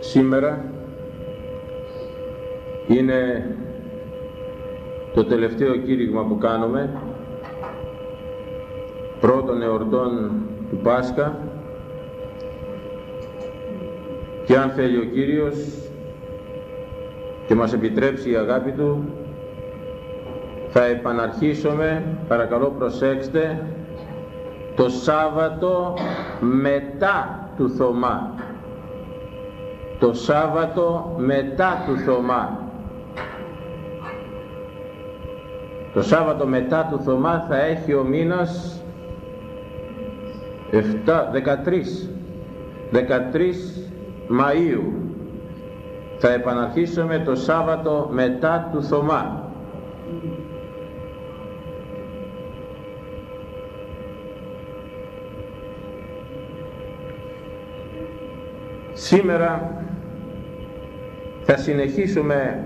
Σήμερα είναι το τελευταίο κήρυγμα που κάνουμε. Πρώτων εορτών του Πάσχα. Και αν θέλει ο Κύριος και μας επιτρέψει η αγάπη Του θα επαναρχίσουμε, παρακαλώ προσέξτε, το Σάββατο μετά του Θωμά. Το Σάββατο μετά του Θωμά. Το Σάββατο μετά του Θωμά θα έχει ο μήνας 7, 13, 13 Μαΐου. Θα επαναρχίσουμε το Σάββατο μετά του Θωμά. Σήμερα θα συνεχίσουμε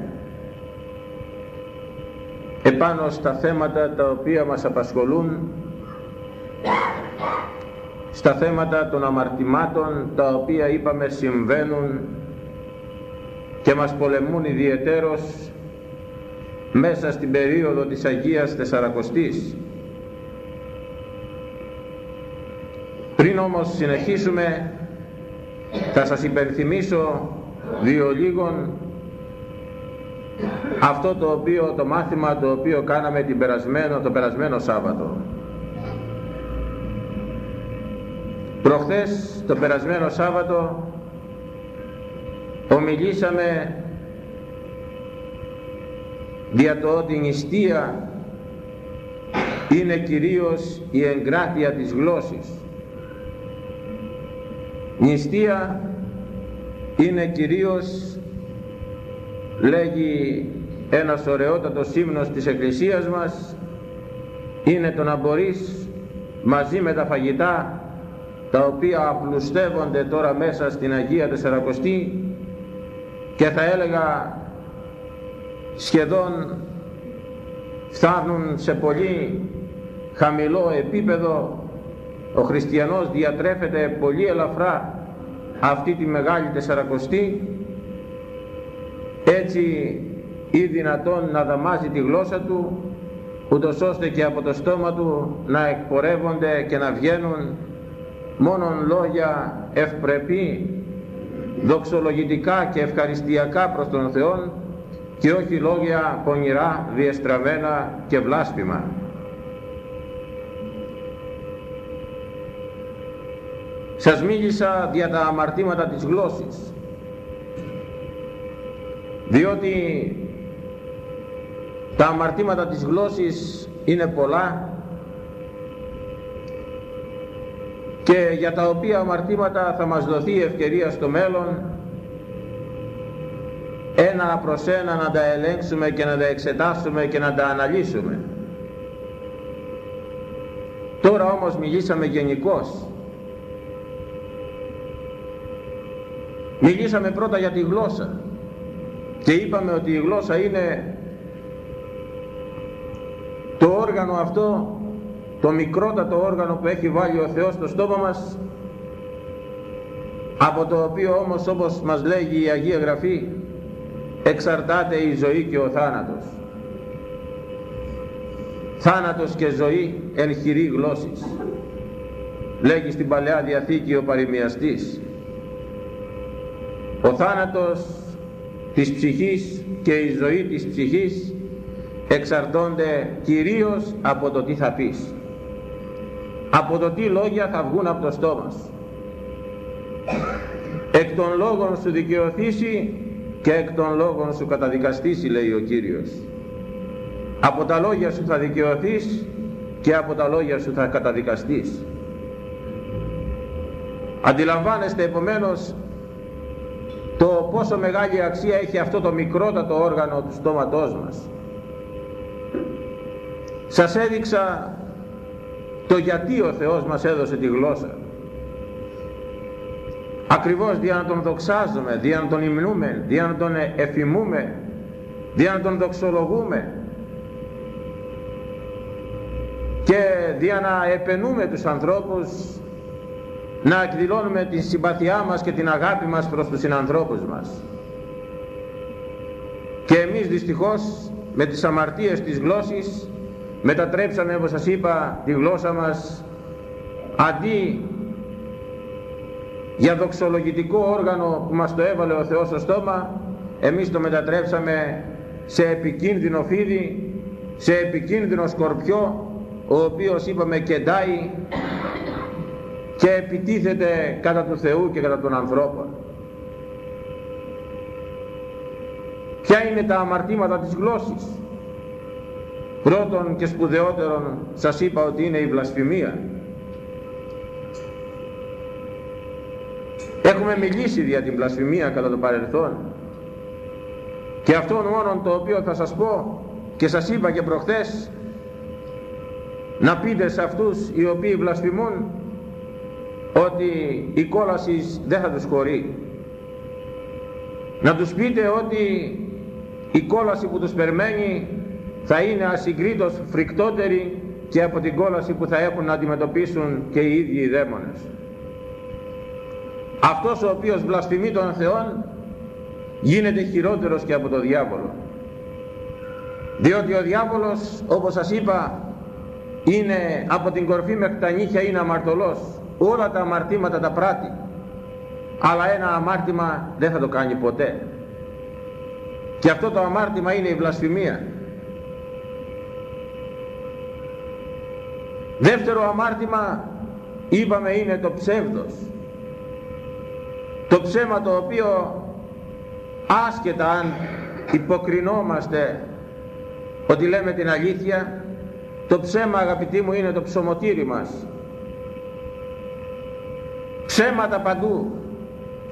επάνω στα θέματα τα οποία μας απασχολούν στα θέματα των αμαρτημάτων τα οποία είπαμε συμβαίνουν και μας πολεμούν ιδιαιτέρως μέσα στην περίοδο της Αγίας Τεσσαρακοστής. Πριν όμως συνεχίσουμε θα σας υπενθυμίσω δύο λίγων αυτό το οποίο το μάθημα το οποίο κάναμε την περασμένο, το περασμένο Σάββατο. Προχθές το περασμένο Σάββατο ομιλήσαμε δια το ότι η νηστεία είναι κυρίως η εγκράτεια της γλώσσης Νηστεία είναι κυρίως, λέγει ένας ωραιότατος ύμνος της Εκκλησίας μας, είναι το να μπορείς μαζί με τα φαγητά τα οποία απλουστεύονται τώρα μέσα στην Αγία Τεσσαρακοστή και θα έλεγα σχεδόν φτάνουν σε πολύ χαμηλό επίπεδο. Ο χριστιανός διατρέφεται πολύ ελαφρά αυτή τη μεγάλη τεσσαρακοστή έτσι ή δυνατόν να δαμάζει τη γλώσσα του ούτως ώστε και από το στόμα του να εκπορεύονται και να βγαίνουν μόνον λόγια ευπρεπή δοξολογητικά και ευχαριστιακά προς τον Θεό και όχι λόγια πονηρά, διεστραμμένα και βλάσπημα. Σας μίλησα για τα αμαρτήματα της γλώσσης. Διότι τα αμαρτήματα της γλώσσης είναι πολλά και για τα οποία αμαρτήματα θα μας δοθεί η ευκαιρία στο μέλλον ένα προς ένα να τα ελέγξουμε και να τα εξετάσουμε και να τα αναλύσουμε. Τώρα όμως μιλήσαμε γενικώς Μιλήσαμε πρώτα για τη γλώσσα και είπαμε ότι η γλώσσα είναι το όργανο αυτό, το μικρότατο όργανο που έχει βάλει ο Θεός στο στόμα μας από το οποίο όμως όπως μας λέγει η Αγία Γραφή εξαρτάται η ζωή και ο θάνατος. Θάνατος και ζωή εν χειρή γλώσσης. Λέγει στην Παλαιά Διαθήκη ο παροιμιαστής ο θάνατος της ψυχής και η ζωή της ψυχής εξαρτώνται κυρίως από το τι θα πεις. Από το τι λόγια θα βγουν από το στόμα σου. Εκ των λόγων σου δικαιωθήσει και εκ των λόγων σου καταδικαστήσει λέει ο Κύριος. Από τα λόγια σου θα δικαιωθείς και από τα λόγια σου θα καταδικαστείς. Αντιλαμβάνεστε επομένως το πόσο μεγάλη αξία έχει αυτό το μικρότατο όργανο του στόματός μας. Σας έδειξα το γιατί ο Θεός μας έδωσε τη γλώσσα. Ακριβώς δια να τον δοξάζουμε, δια να τον υμνούμε, δια να τον εφημούμε, δια να τον δοξολογούμε και δια να επενούμε τους ανθρώπους να εκδηλώνουμε την συμπαθιά μας και την αγάπη μας προς τους συνανθρώπους μας. Και εμείς δυστυχώς με τις αμαρτίες της γλώσσης μετατρέψαμε όπως σας είπα τη γλώσσα μας αντί για δοξολογητικό όργανο που μας το έβαλε ο Θεός στο στόμα εμείς το μετατρέψαμε σε επικίνδυνο φίδι σε επικίνδυνο σκορπιό ο οποίος είπαμε κεντάει και επιτίθεται κατά του Θεού και κατά των ανθρώπων. Ποια είναι τα αμαρτήματα της γλώσσης; Πρώτον και σπουδαιότερον σας είπα ότι είναι η βλασφημία. Έχουμε μιλήσει για την βλασφημία κατά το παρελθόν και αυτόν μόνο το οποίο θα σας πω και σας είπα και προχθές να πείτε σε αυτούς οι οποίοι βλασφημούν ότι η κόλαση δεν θα τους χωρεί. Να τους πείτε ότι η κόλαση που τους περιμένει θα είναι ασυγκρίτως φρικτότερη και από την κόλαση που θα έχουν να αντιμετωπίσουν και οι ίδιοι οι δαίμονες. Αυτός ο οποίος βλασφημεί τον Θεό γίνεται χειρότερος και από τον διάβολο. Διότι ο διάβολος όπως σας είπα είναι από την κορφή μέχρι τα νύχια είναι αμαρτωλός όλα τα αμαρτήματα τα πράττει. Αλλά ένα αμάρτημα δεν θα το κάνει ποτέ. Και αυτό το αμάρτημα είναι η βλασφημία. Δεύτερο αμάρτημα είπαμε είναι το ψεύδος. Το ψέμα το οποίο άσχετα αν υποκρινόμαστε ότι λέμε την αλήθεια το ψέμα αγαπητοί μου είναι το ψωμοτήρι μας ψέματα παντού.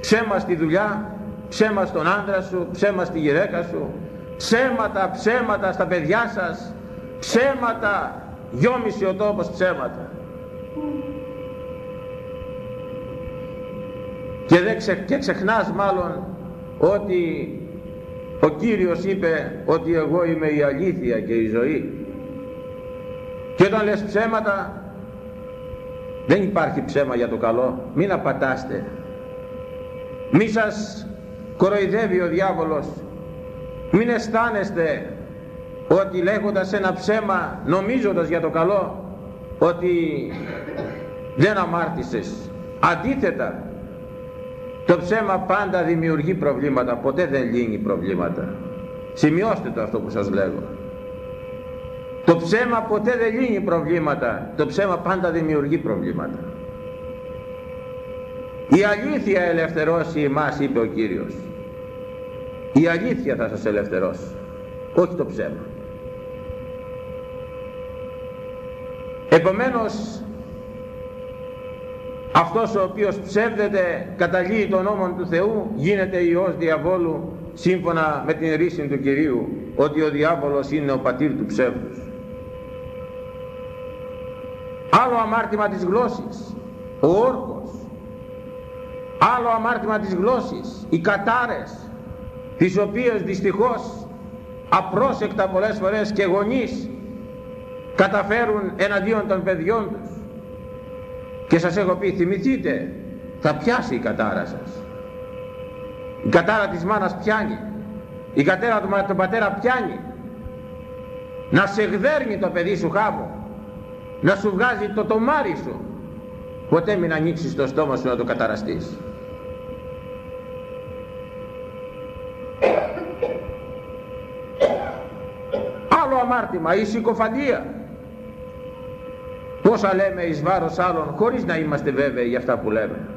Ψέμα στη δουλειά ψέμα στον άντρα σου ψέμα στη γυναίκα σου. Ψέματα ψέματα στα παιδιά σας. Ψέματα. Δυόμιση ο τόπος ψέματα. Και, δεν ξε, και ξεχνάς μάλλον ότι ο Κύριος είπε ότι εγώ είμαι η αλήθεια και η ζωή. Και όταν λες ψέματα δεν υπάρχει ψέμα για το καλό. Μην απατάστε. Μη σας κοροϊδεύει ο διάβολος. Μην αισθάνεστε ότι λέγοντας ένα ψέμα νομίζοντας για το καλό ότι δεν αμάρτησες. Αντίθετα το ψέμα πάντα δημιουργεί προβλήματα. Ποτέ δεν λύνει προβλήματα. Σημειώστε το αυτό που σας λέγω το ψέμα ποτέ δεν λύνει προβλήματα. Το ψέμα πάντα δημιουργεί προβλήματα. Η αλήθεια ελευθερώσει εμάς είπε ο Κύριος. Η αλήθεια θα σας ελευθερώσει. Όχι το ψέμα. Επομένως αυτός ο οποίος ψεύδεται καταλύει τον νόμο του Θεού γίνεται Υιός διαβόλου σύμφωνα με την ρίση του Κυρίου ότι ο διάβολος είναι ο πατήρ του ψεύδους άλλο αμάρτημα της γλώσσης ο όρκος. Άλλο αμάρτημα της γλώσσης οι κατάρες τις οποίες δυστυχώς απρόσεκτα πολλές φορές και γονείς καταφέρουν εναντίον των παιδιών τους. Και σας έχω πει θυμηθείτε θα πιάσει η κατάρα σας. Η κατάρα της μάνας πιάνει. Η κατέρα του πατέρα πιάνει. Να σε γδέρνει το παιδί σου χάμω να σου βγάζει το τομάρι σου. Ποτέ μην ανοίξεις το στόμα σου να το καταραστείς. Άλλο αμάρτημα η συκοφαντία. Πόσα λέμε εις βάρος άλλων χωρίς να είμαστε βέβαιοι για αυτά που λέμε.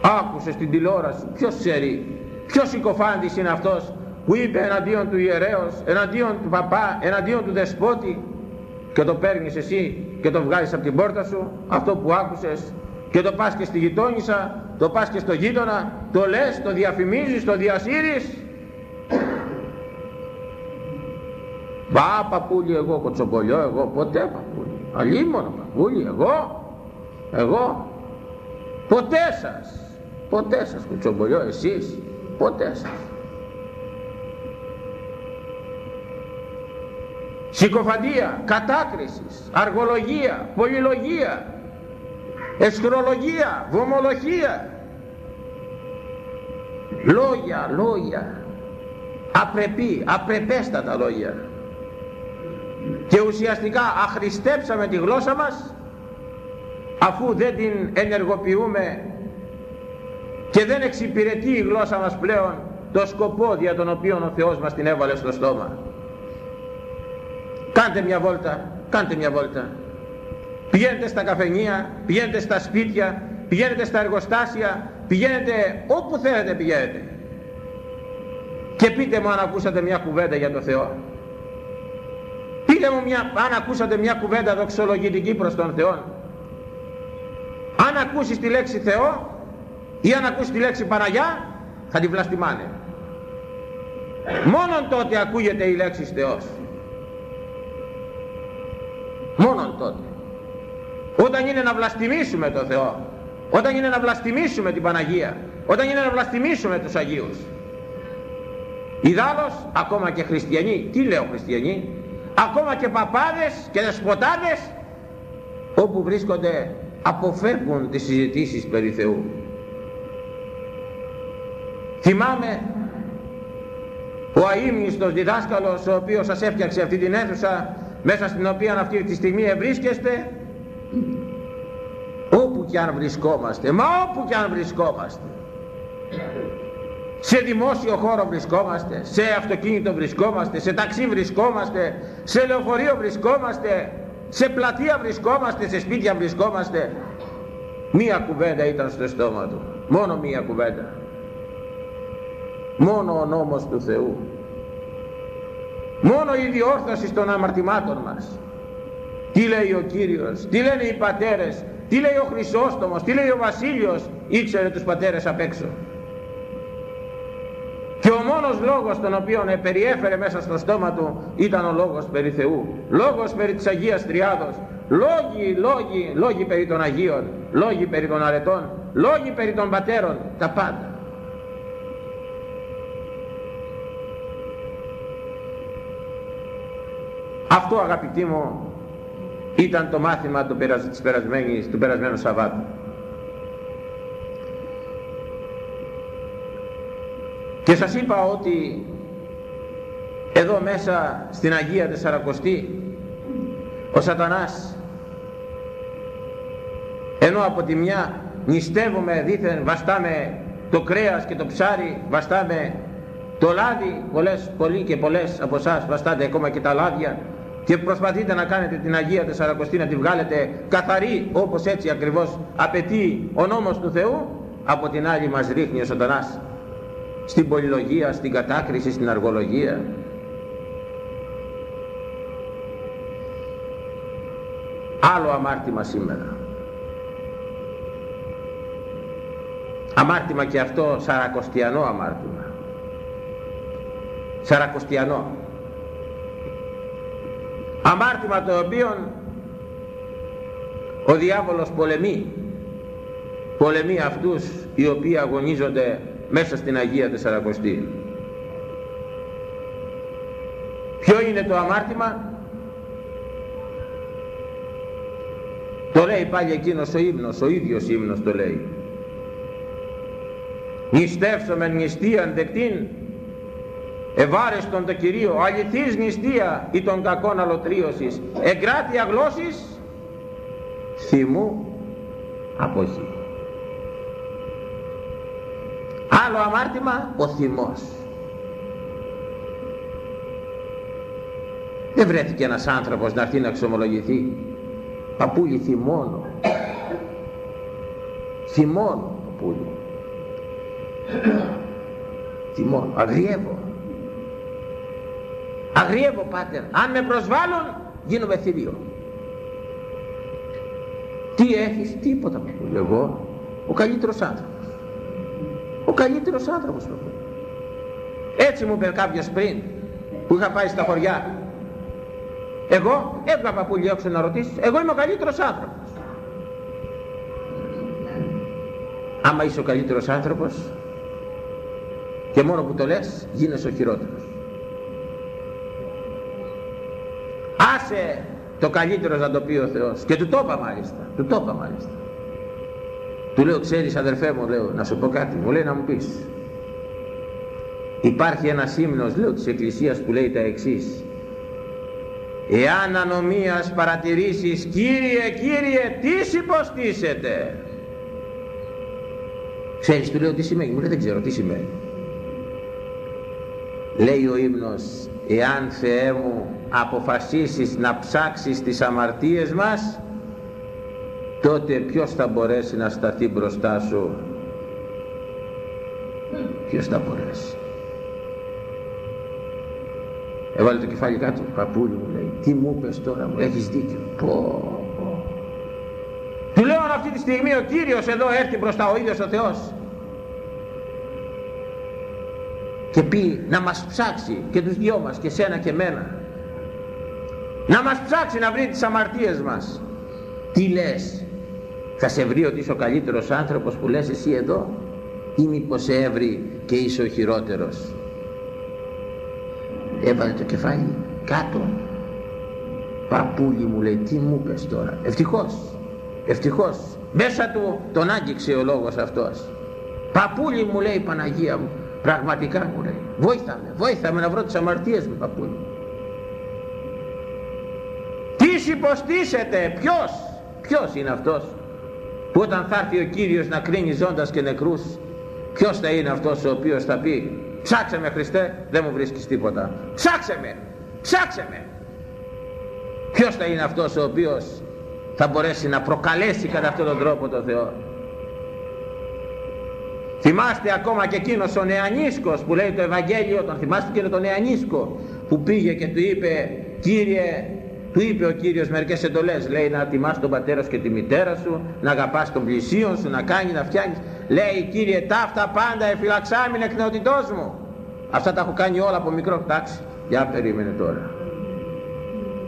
Άκουσες την τηλεόραση ποιος ξέρει ποιος συκοφάντης είναι αυτός που είπε εναντίον του ιερέως εναντίον του παπά εναντίον του δεσπότη και το παίρνεις εσύ και το βγάζεις από την πόρτα σου αυτό που άκουσες και το πας και στη γειτόνισσα το πας και στο γείτονα το λες, το διαφημίζεις, το διασύρεις. Μπα παππούλι εγώ κοτσομπολιό εγώ ποτέ παππούλι. Αλίμονο παππούλι εγώ εγώ. Ποτέ σας ποτέ σας κοτσομπολιό εσείς ποτέ σας συκοφαντία, κατάκρισης, αργολογία, πολυλογία εσχρολογία, βομολογία. Λόγια, λόγια. Απρεπή, απρεπέστατα λόγια. Και ουσιαστικά αχρηστέψαμε τη γλώσσα μας αφού δεν την ενεργοποιούμε και δεν εξυπηρετεί η γλώσσα μας πλέον το σκοπό για τον οποίο ο Θεός μας την έβαλε στο στόμα κάντε μια βόλτα κάντε μια βόλτα. Πηγαίνετε στα καφενεία πηγαίνετε στα σπίτια πηγαίνετε στα εργοστάσια πηγαίνετε όπου θέλετε πηγαίνετε. Και πείτε μου αν ακούσατε μια κουβέντα για το Θεό. Πείτε μου μια, αν ακούσατε μια κουβέντα δοξολογητική προς τον Θεό. Αν ακούσεις τη λέξη Θεό ή αν ακούσεις τη λέξη Παναγιά θα τη βλαστημάνε. Μόνον τότε ακούγεται η λέξη Θεός μόνον τότε. Όταν είναι να βλαστημίσουμε το Θεό όταν είναι να βλαστημίσουμε την Παναγία όταν είναι να βλαστημίσουμε τους Αγίους. Ιδάλλως ακόμα και χριστιανοί τι λέω χριστιανοί ακόμα και παπάδες και δεσποτάδες όπου βρίσκονται αποφεύγουν τις συζητήσεις περί Θεού. Θυμάμαι ο αείμνηστος διδάσκαλος ο οποίος σας έφτιαξε αυτή την αίθουσα μέσα στην οποία αυτή τη στιγμή ευρίσκεστε όπου και αν βρισκόμαστε μα όπου και αν βρισκόμαστε σε δημόσιο χώρο βρισκόμαστε σε αυτοκίνητο βρισκόμαστε σε ταξί βρισκόμαστε σε λεωφορείο βρισκόμαστε σε πλατεία βρισκόμαστε σε σπίτια βρισκόμαστε. Μία κουβέντα ήταν στο στόμα του. Μόνο μία κουβέντα. Μόνο ο νόμος του Θεού μόνο η διόρθωση των αμαρτημάτων μας τι λέει ο Κύριος τι λένε οι πατέρες τι λέει ο Χρυσόστομος, τι λέει ο Βασίλειος, ήξερε τους πατέρες απ' έξω. Και ο μόνος λόγος τον οποίο περιέφερε μέσα στο στόμα του ήταν ο λόγος περί Θεού. Λόγος περί της Αγίας Τριάδος. Λόγοι, λόγοι, λόγοι περί των Αγίων. Λόγοι περί των αρετών. Λόγοι περί των πατέρων. Τα πάντα. Αυτό αγαπητοί μου ήταν το μάθημα του, της περασμένης, του περασμένου Σαββάτου. Και σας είπα ότι εδώ μέσα στην Αγία Τεσσαρακοστή ο σατανάς ενώ από τη μια νηστεύουμε δήθεν βαστάμε το κρέας και το ψάρι βαστάμε το λάδι πολλές, πολλοί και πολλές από εσάς βαστάτε ακόμα και τα λάδια και προσπαθείτε να κάνετε την Αγία Τεσσαρακοστή να τη βγάλετε καθαρή όπως έτσι ακριβώς απαιτεί ο νόμος του Θεού από την άλλη μας ρίχνει ο σατανάς στην πολυλογία, στην κατάκριση, στην αργολογία. Άλλο αμάρτημα σήμερα. Αμάρτημα και αυτό σαρακοστιανό αμάρτημα. Σαρακοστιανό αμάρτημα το οποίο ο διάβολος πολεμεί. Πολεμεί αυτούς οι οποίοι αγωνίζονται μέσα στην Αγία Τεσσαρακοστή. Ποιο είναι το αμάρτημα; Το λέει πάλι εκείνος ο ύμνος ο ίδιος ύμνος το λέει. Νηστεύσομεν νηστείαν δεκτήν ευάρεστον το Κυρίο, αληθής νηστεία ή των κακών αλωτρίωσης, εγκράτεια γλώσσης, θυμού αποχή. Άλλο αμάρτημα, ο θυμός. Δεν βρέθηκε ένας άνθρωπος να έρθει να εξομολογηθεί. Παππούλη θυμώνω. Θυμώνω παππούλη. Θυμώνω, αγριεύω. Αγριεύω πάτερ. Αν με προσβάλλουν γίνομαι θηρίο. Τι έχεις, τίποτα παππούλη. Εγώ, ο καλύτερος άνθρωπος. Ο καλύτερος άνθρωπος παππούλη. Έτσι μου είπε κάποιος πριν που είχα πάει στα χωριά. Εγώ έβγα παππούλη έξω να ρωτήσεις. Εγώ είμαι ο καλύτερος άνθρωπος. Άμα είσαι ο καλύτερος άνθρωπος και μόνο που το λες γίνεσαι ο χειρότερος. Άσε το καλύτερο να το πει ο Θεός. Και του το είπα μάλιστα του το είπα μάλιστα. Του λέω ξέρεις αδερφέ μου λέω να σου πω κάτι. Μου λέει να μου πεις. Υπάρχει ένας ύμνος λέω της Εκκλησίας που λέει τα εξής. Εάν ανομίας παρατηρήσεις Κύριε Κύριε τι υποστήσετε ξέρεις του λέω τι σημαίνει. Μου λέει δεν ξέρω τι σημαίνει. Λέει ο ύμνος εάν Θεέ μου αποφασίσεις να ψάξεις τις αμαρτίες μας τότε ποιος θα μπορέσει να σταθεί μπροστά σου; Ποιος θα μπορέσει; Έβαλε το κεφάλι κάτω. Παππούλη μου λέει τι μου πες τώρα μου έχεις δίκιο. Πω, πω. του λέω αν αυτή τη στιγμή ο Κύριος εδώ έρθει μπροστά ο ίδιος ο Θεός. Και πει να μας ψάξει και τους δυο μας και σένα και μένα να μας ψάξει να βρει τις αμαρτίες μας. Τι λες; Θα σε βρει ότι είσαι ο καλύτερος άνθρωπος που λες εσύ εδώ; Ή μήπως σε έβρι και είσαι ο χειρότερος; Έβαλε το κεφάλι κάτω. Παππούλι μου λέει τι μου πες τώρα; Ευτυχώς. Ευτυχώς. Μέσα του τον άγγιξε ο λόγος αυτός. Παππούλι μου λέει Παναγία μου πραγματικά μου λέει βόηθαμε βόηθαμε να βρω τις αμαρτίες μου παππούλι τι υποστήσετε ποιος ποιος είναι αυτός που όταν θα έρθει ο Κύριος να κρίνει ζώντας και νεκρούς ποιος θα είναι αυτός ο οποίος θα πει ψάξε με Χριστέ δεν μου βρίσκεις τίποτα ψάξε με ψάξε με. Ποιος θα είναι αυτός ο οποίος θα μπορέσει να προκαλέσει κατά αυτόν τον τρόπο τον Θεό. Θυμάστε ακόμα και εκείνος ο νεανίσκος που λέει το Ευαγγέλιο τον θυμάστε και τον νεανίσκο που πήγε και του είπε Κύριε του είπε ο Κύριος μερικές εντολές, λέει να τιμάς τον πατέρα σου και τη μητέρα σου, να αγαπάς τον πλησίον σου, να κάνει, να φτιάχνεις. Λέει Κύριε ταύτα πάντα εφυλαξάμιν εκ νεοτητός μου. Αυτά τα έχω κάνει όλα από μικρό, εντάξει. Για περίμενε τώρα.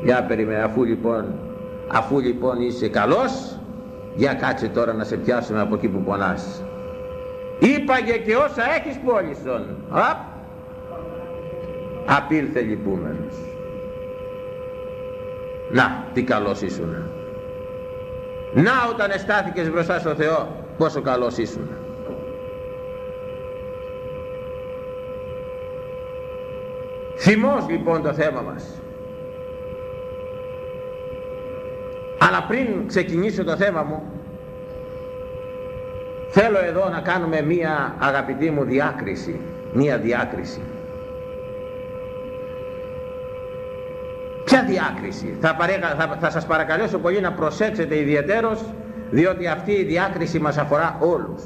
Για περίμενε, αφού λοιπόν, αφού λοιπόν είσαι καλός, για κάτσε τώρα να σε πιάσουμε από εκεί που πονάς. Είπαγε και όσα έχεις πόλησον. Απ. Απήλθε λυπούμενος. Να, τι καλός ήσουν. Να όταν εστάθηκες μπροστά στο Θεό, πόσο καλός ήσουν. Θυμός λοιπόν το θέμα μας. Αλλά πριν ξεκινήσω το θέμα μου, θέλω εδώ να κάνουμε μία αγαπητή μου διάκριση, μία διάκριση. Ποια διάκριση. Θα, θα, θα σας παρακαλέσω πολύ να προσέξετε ιδιαίτερος διότι αυτή η διάκριση μας αφορά όλους.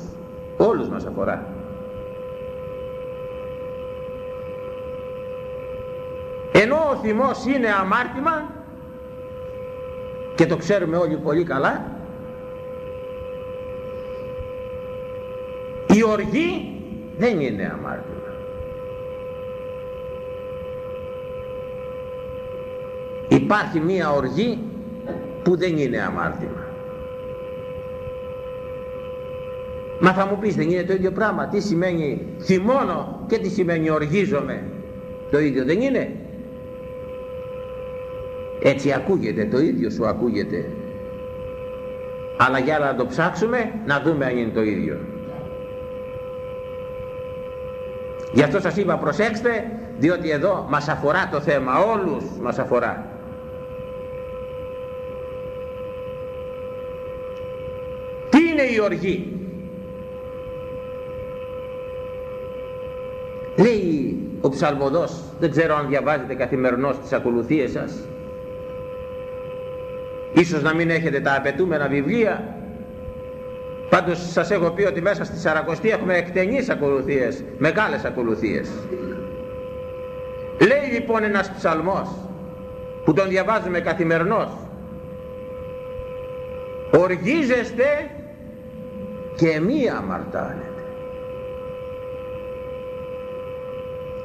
Όλους μας αφορά. Ενώ ο θυμός είναι αμάρτημα και το ξέρουμε όλοι πολύ καλά η οργή δεν είναι αμάρτημα. Υπάρχει μία οργή που δεν είναι αμάρτημα. Μα θα μου πεις δεν είναι το ίδιο πράγμα. Τι σημαίνει θυμώνω και τι σημαίνει οργίζομαι. Το ίδιο δεν είναι. Έτσι ακούγεται το ίδιο σου ακούγεται. Αλλά για να το ψάξουμε να δούμε αν είναι το ίδιο. Γι' αυτό σας είπα προσέξτε διότι εδώ μας αφορά το θέμα όλους μας αφορά είναι η οργή. Λέει ο ψαλμοδός δεν ξέρω αν διαβάζετε καθημερινώς τις ακολουθίες σας. Ίσως να μην έχετε τα απαιτούμενα βιβλία. Πάντως σας έχω πει ότι μέσα στη Σαρακοστή έχουμε εκτενείς ακολουθίες μεγάλες ακολουθίες. Λέει λοιπόν ένας ψαλμός που τον διαβάζουμε καθημερινώς οργίζεστε και μη αμαρτάνετε.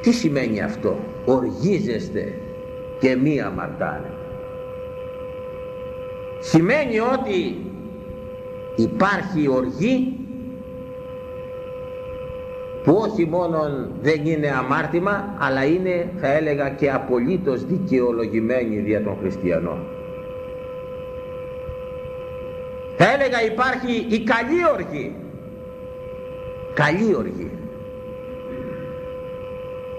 Τι σημαίνει αυτό, οργίζεστε και μη αμαρτάνετε. Σημαίνει ότι υπάρχει οργή που όχι μόνο δεν είναι αμάρτημα αλλά είναι θα έλεγα και απολύτως δικαιολογημένη δια των χριστιανών. Θα έλεγα υπάρχει η καλή οργή. Καλή οργή.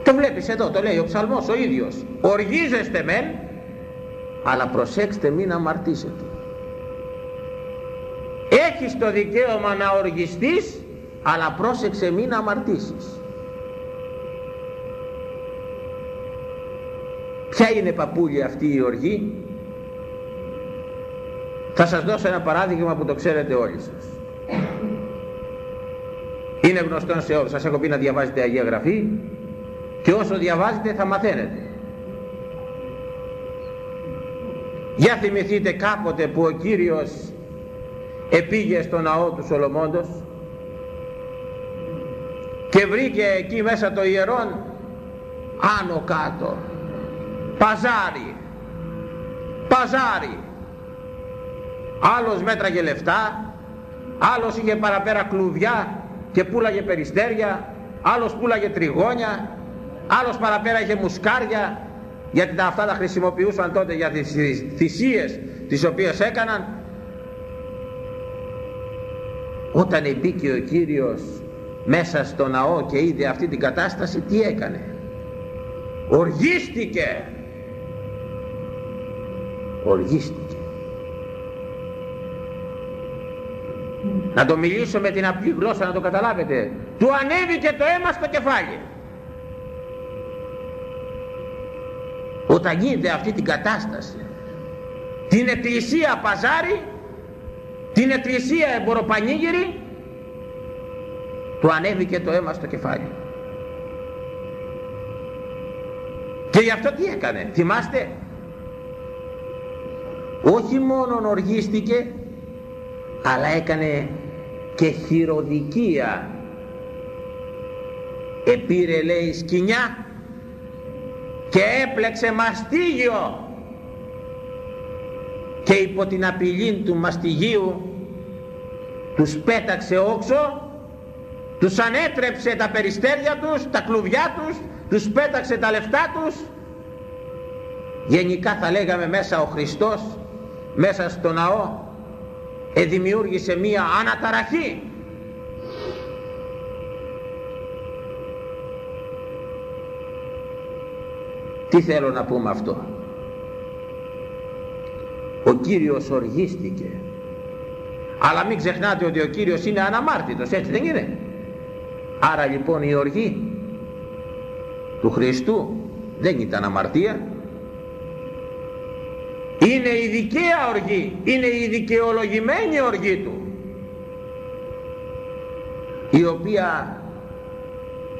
Το βλέπεις εδώ το λέει ο ψαλμός ο ίδιος. Οργίζεστε μεν αλλά προσέξτε μην αμαρτήσετε. Έχεις το δικαίωμα να οργιστείς αλλά πρόσεξε μην αμαρτήσεις. Ποια είναι παππούλη αυτή η οργή; Θα σας δώσω ένα παράδειγμα που το ξέρετε όλοι σας. Είναι γνωστό σε όλους σας έχω πει να διαβάζετε Αγία Γραφή και όσο διαβάζετε θα μαθαίνετε. Για θυμηθείτε κάποτε που ο Κύριος επήγε στο ναό του Σολομώντος και βρήκε εκεί μέσα το ιερόν άνω κάτω. Παζάρι. Παζάρι άλλος μέτραγε λεφτά άλλος είχε παραπέρα κλουβιά και πουλάγε περιστέρια άλλος πουλάγε τριγώνια άλλος παραπέρα είχε μουσκάρια γιατί τα αυτά τα χρησιμοποιούσαν τότε για τις θυσίες τις οποίες έκαναν. Όταν μπήκε ο Κύριος μέσα στο ναό και είδε αυτή την κατάσταση τι έκανε; Οργίστηκε. Οργίστηκε να το μιλήσω με την απλή γλώσσα να το καταλάβετε. Του ανέβηκε το αίμα στο κεφάλι. Όταν γίνεται αυτή την κατάσταση την εκκλησία παζάρι την εκκλησία εμποροπανίγυρη του ανέβηκε το αίμα στο κεφάλι. Και γι' αυτό τι έκανε θυμάστε; Όχι μόνο οργίστηκε αλλά έκανε και χειροδικία. Επήρε λέει σκηνιά και έπλεξε μαστίγιο. Και υπό την απειλή του μαστιγίου τους πέταξε όξο τους ανέτρεψε τα περιστέρια τους, τα κλουβιά τους τους πέταξε τα λεφτά τους. Γενικά θα λέγαμε μέσα ο Χριστός μέσα στο ναό εδημιούργησε μία αναταραχή. Τι θέλω να πούμε αυτό; Ο Κύριος οργίστηκε. Αλλά μην ξεχνάτε ότι ο Κύριος είναι αναμάρτητος έτσι δεν είναι; Άρα λοιπόν η οργή του Χριστού δεν ήταν αμαρτία είναι η δικαία οργή είναι η δικαιολογημένη οργή του η οποία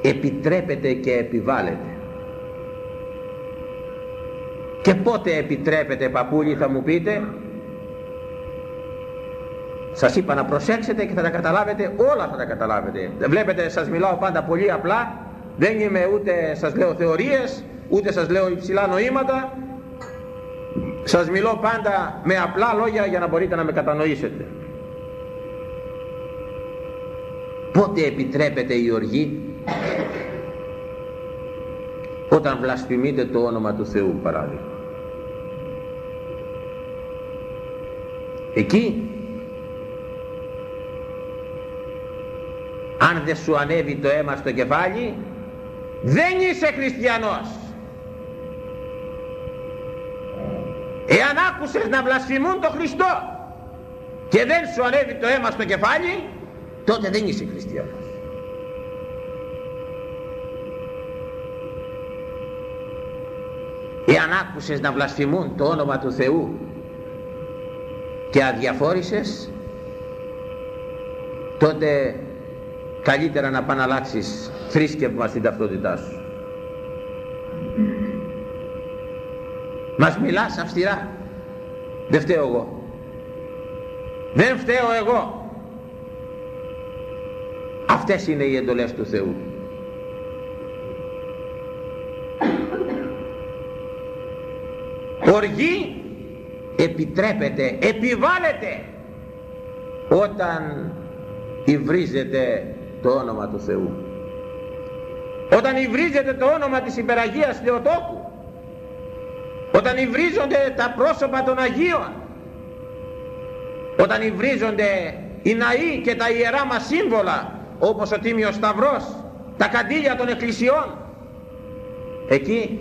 επιτρέπεται και επιβάλλεται. Και πότε επιτρέπεται παππούλοι θα μου πείτε; Σας είπα να προσέξετε και θα τα καταλάβετε όλα θα τα καταλάβετε. Βλέπετε σας μιλάω πάντα πολύ απλά. Δεν είμαι ούτε σας λέω θεωρίες ούτε σας λέω υψηλά νοήματα σας μιλώ πάντα με απλά λόγια για να μπορείτε να με κατανοήσετε. Πότε επιτρέπεται η οργή; Όταν βλασφημείτε το όνομα του Θεού παράδειγμα. Εκεί αν δεν σου ανέβει το αίμα στο κεφάλι δεν είσαι χριστιανός εάν άκουσες να βλασφημούν τον Χριστό και δεν σου ανέβει το αίμα στο κεφάλι τότε δεν είσαι χριστιανός. Εάν άκουσες να βλασφημούν το όνομα του Θεού και αδιαφόρησες τότε καλύτερα να πάνε αλλάξεις θρήσκευμα στην ταυτότητά σου μας μιλάς αυστηρά. Δεν φταίω εγώ. Δεν φταίω εγώ. Αυτές είναι οι εντολές του Θεού. Οργή επιτρέπεται, επιβάλλεται όταν υβρίζεται το όνομα του Θεού. Όταν υβρίζεται το όνομα της υπεραγίας Θεοτόκου όταν υβρίζονται τα πρόσωπα των Αγίων όταν υβρίζονται οι ναοί και τα ιερά μας σύμβολα όπως ο Τίμιος Σταυρός τα καντήλια των εκκλησιών εκεί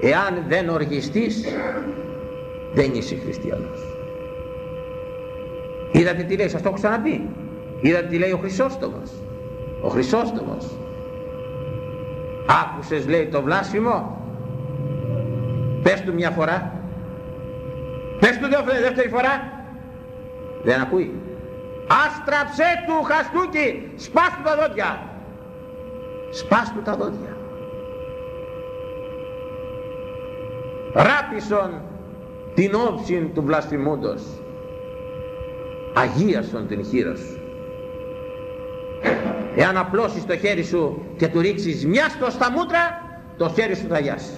εάν δεν οργιστείς δεν είσαι χριστιανός. Είδατε τι λέει σας το έχω ξαναπεί. Είδατε τι λέει ο Χρυσόστομος. Ο Χρυσόστομος. Άκουσες λέει το βλάσφημο πες του μια φορά. Πες του δεύτερη φορά. Δεν ακούει. Άστραψέ του χαστούκι σπάς του τα δόντια. Σπάς του τα δόντια. Ράπισον την όψη του βλασφημούντος αγίασον την χείρα σου. Εάν απλώσεις το χέρι σου και του ρίξεις μια στο στα μούτρα το χέρι σου θα γιάσει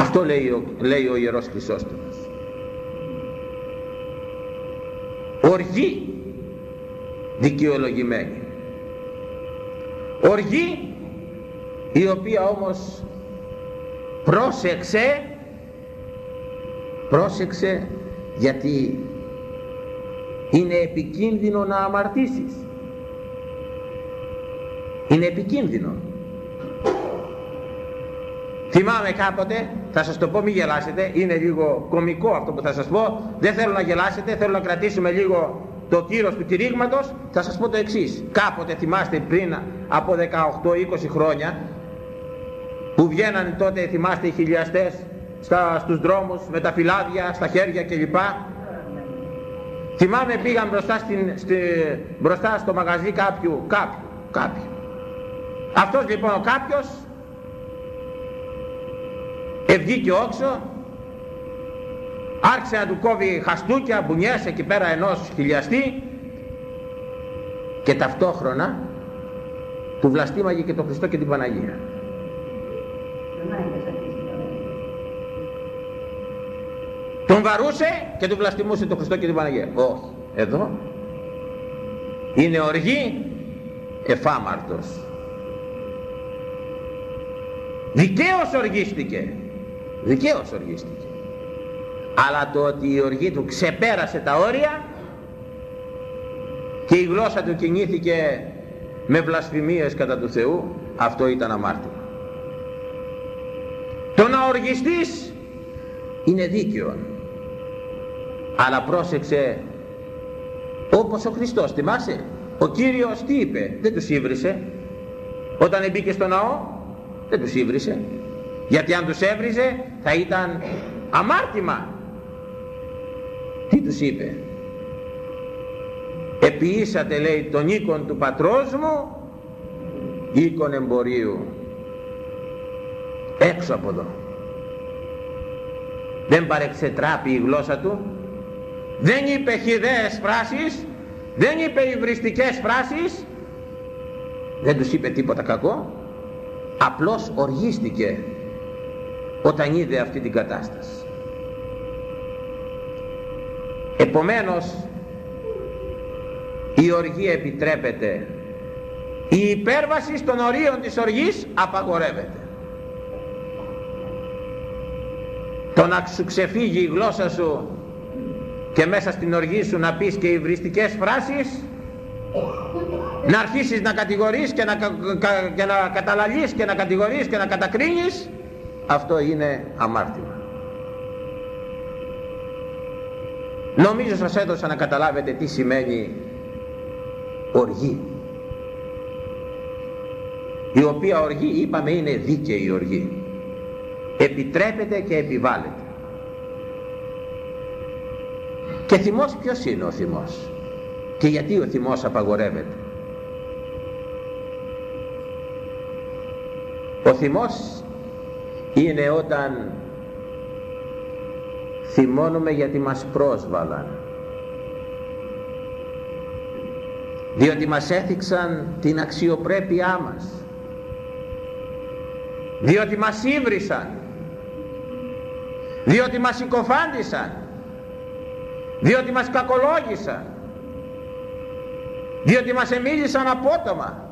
αυτό λέει ο, λέει ο Ιερός Χρυσόστομος. Οργή δικαιολογημένη. Οργή η οποία όμως πρόσεξε πρόσεξε γιατί είναι επικίνδυνο να αμαρτήσεις. Είναι επικίνδυνο θυμάμαι κάποτε θα σας το πω μην γελάσετε είναι λίγο κομικό αυτό που θα σας πω. Δεν θέλω να γελάσετε θέλω να κρατήσουμε λίγο το κύρος του κηρύγματος. Θα σας πω το εξής. Κάποτε θυμάστε πριν από 18-20 χρόνια που βγαίναν τότε θυμάστε οι χιλιαστές στα, στους δρόμους με τα φυλάδια στα χέρια κλπ. Θυμάμαι πήγαν μπροστά, στην, στη, μπροστά στο μαγαζί κάποιου κάποιου κάποιου. Αυτός λοιπόν ο κάποιος ευγήκε όξο άρχισε να του κόβει χαστούκια, μπουνιές εκεί πέρα ενός χιλιαστή και ταυτόχρονα του βλαστήμαγε και τον Χριστό και την Παναγία. Τον βαρούσε και του βλαστημούσε τον Χριστό και την Παναγία. Όχι. Εδώ είναι οργή εφάμαρτος. Δικαίως οργίστηκε. Δικαίως οργίστηκε. Αλλά το ότι η οργή του ξεπέρασε τα όρια και η γλώσσα του κινήθηκε με βλασφημίες κατά του Θεού αυτό ήταν αμάρτημα. Το να οργιστείς είναι δίκαιο. Αλλά πρόσεξε όπως ο Χριστός θυμάσαι ο Κύριος τι είπε δεν τους ύβρισε όταν μπήκε στο ναό δεν τους ύβρισε γιατί αν τους έβριζε θα ήταν αμάρτημα. Τι τους είπε; Επιήσατε λέει τον οίκον του πατρός μου οίκον εμπορίου έξω από εδώ. Δεν παρεξετράπη η γλώσσα του. Δεν είπε χιδαίες φράσεις. Δεν είπε υβριστικές φράσεις. Δεν τους είπε τίποτα κακό. Απλώς οργίστηκε όταν είδε αυτή την κατάσταση. Επομένως η οργή επιτρέπεται. Η υπέρβαση των ορίων της οργής απαγορεύεται. Το να σου ξεφύγει η γλώσσα σου και μέσα στην οργή σου να πεις και υβριστικές φράσεις να αρχίσεις να κατηγορείς και να, και να καταλαλείς και να κατηγορείς και να κατακρίνεις αυτό είναι αμάρτημα Νομίζω σας έδωσα να καταλάβετε τι σημαίνει οργή. Η οποία οργή είπαμε είναι δίκαιη οργή. Επιτρέπεται και επιβάλλεται. Και θυμός ποιος είναι ο θυμός. Και γιατί ο θυμός απαγορεύεται. Ο θυμός είναι όταν θυμώνουμε γιατί μας πρόσβαλαν. Διότι μας έθιξαν την αξιοπρέπειά μας. Διότι μας ύβρισαν διότι μας συκοφάντησαν διότι μας κακολόγησαν. Διότι μας εμίλησαν απότομα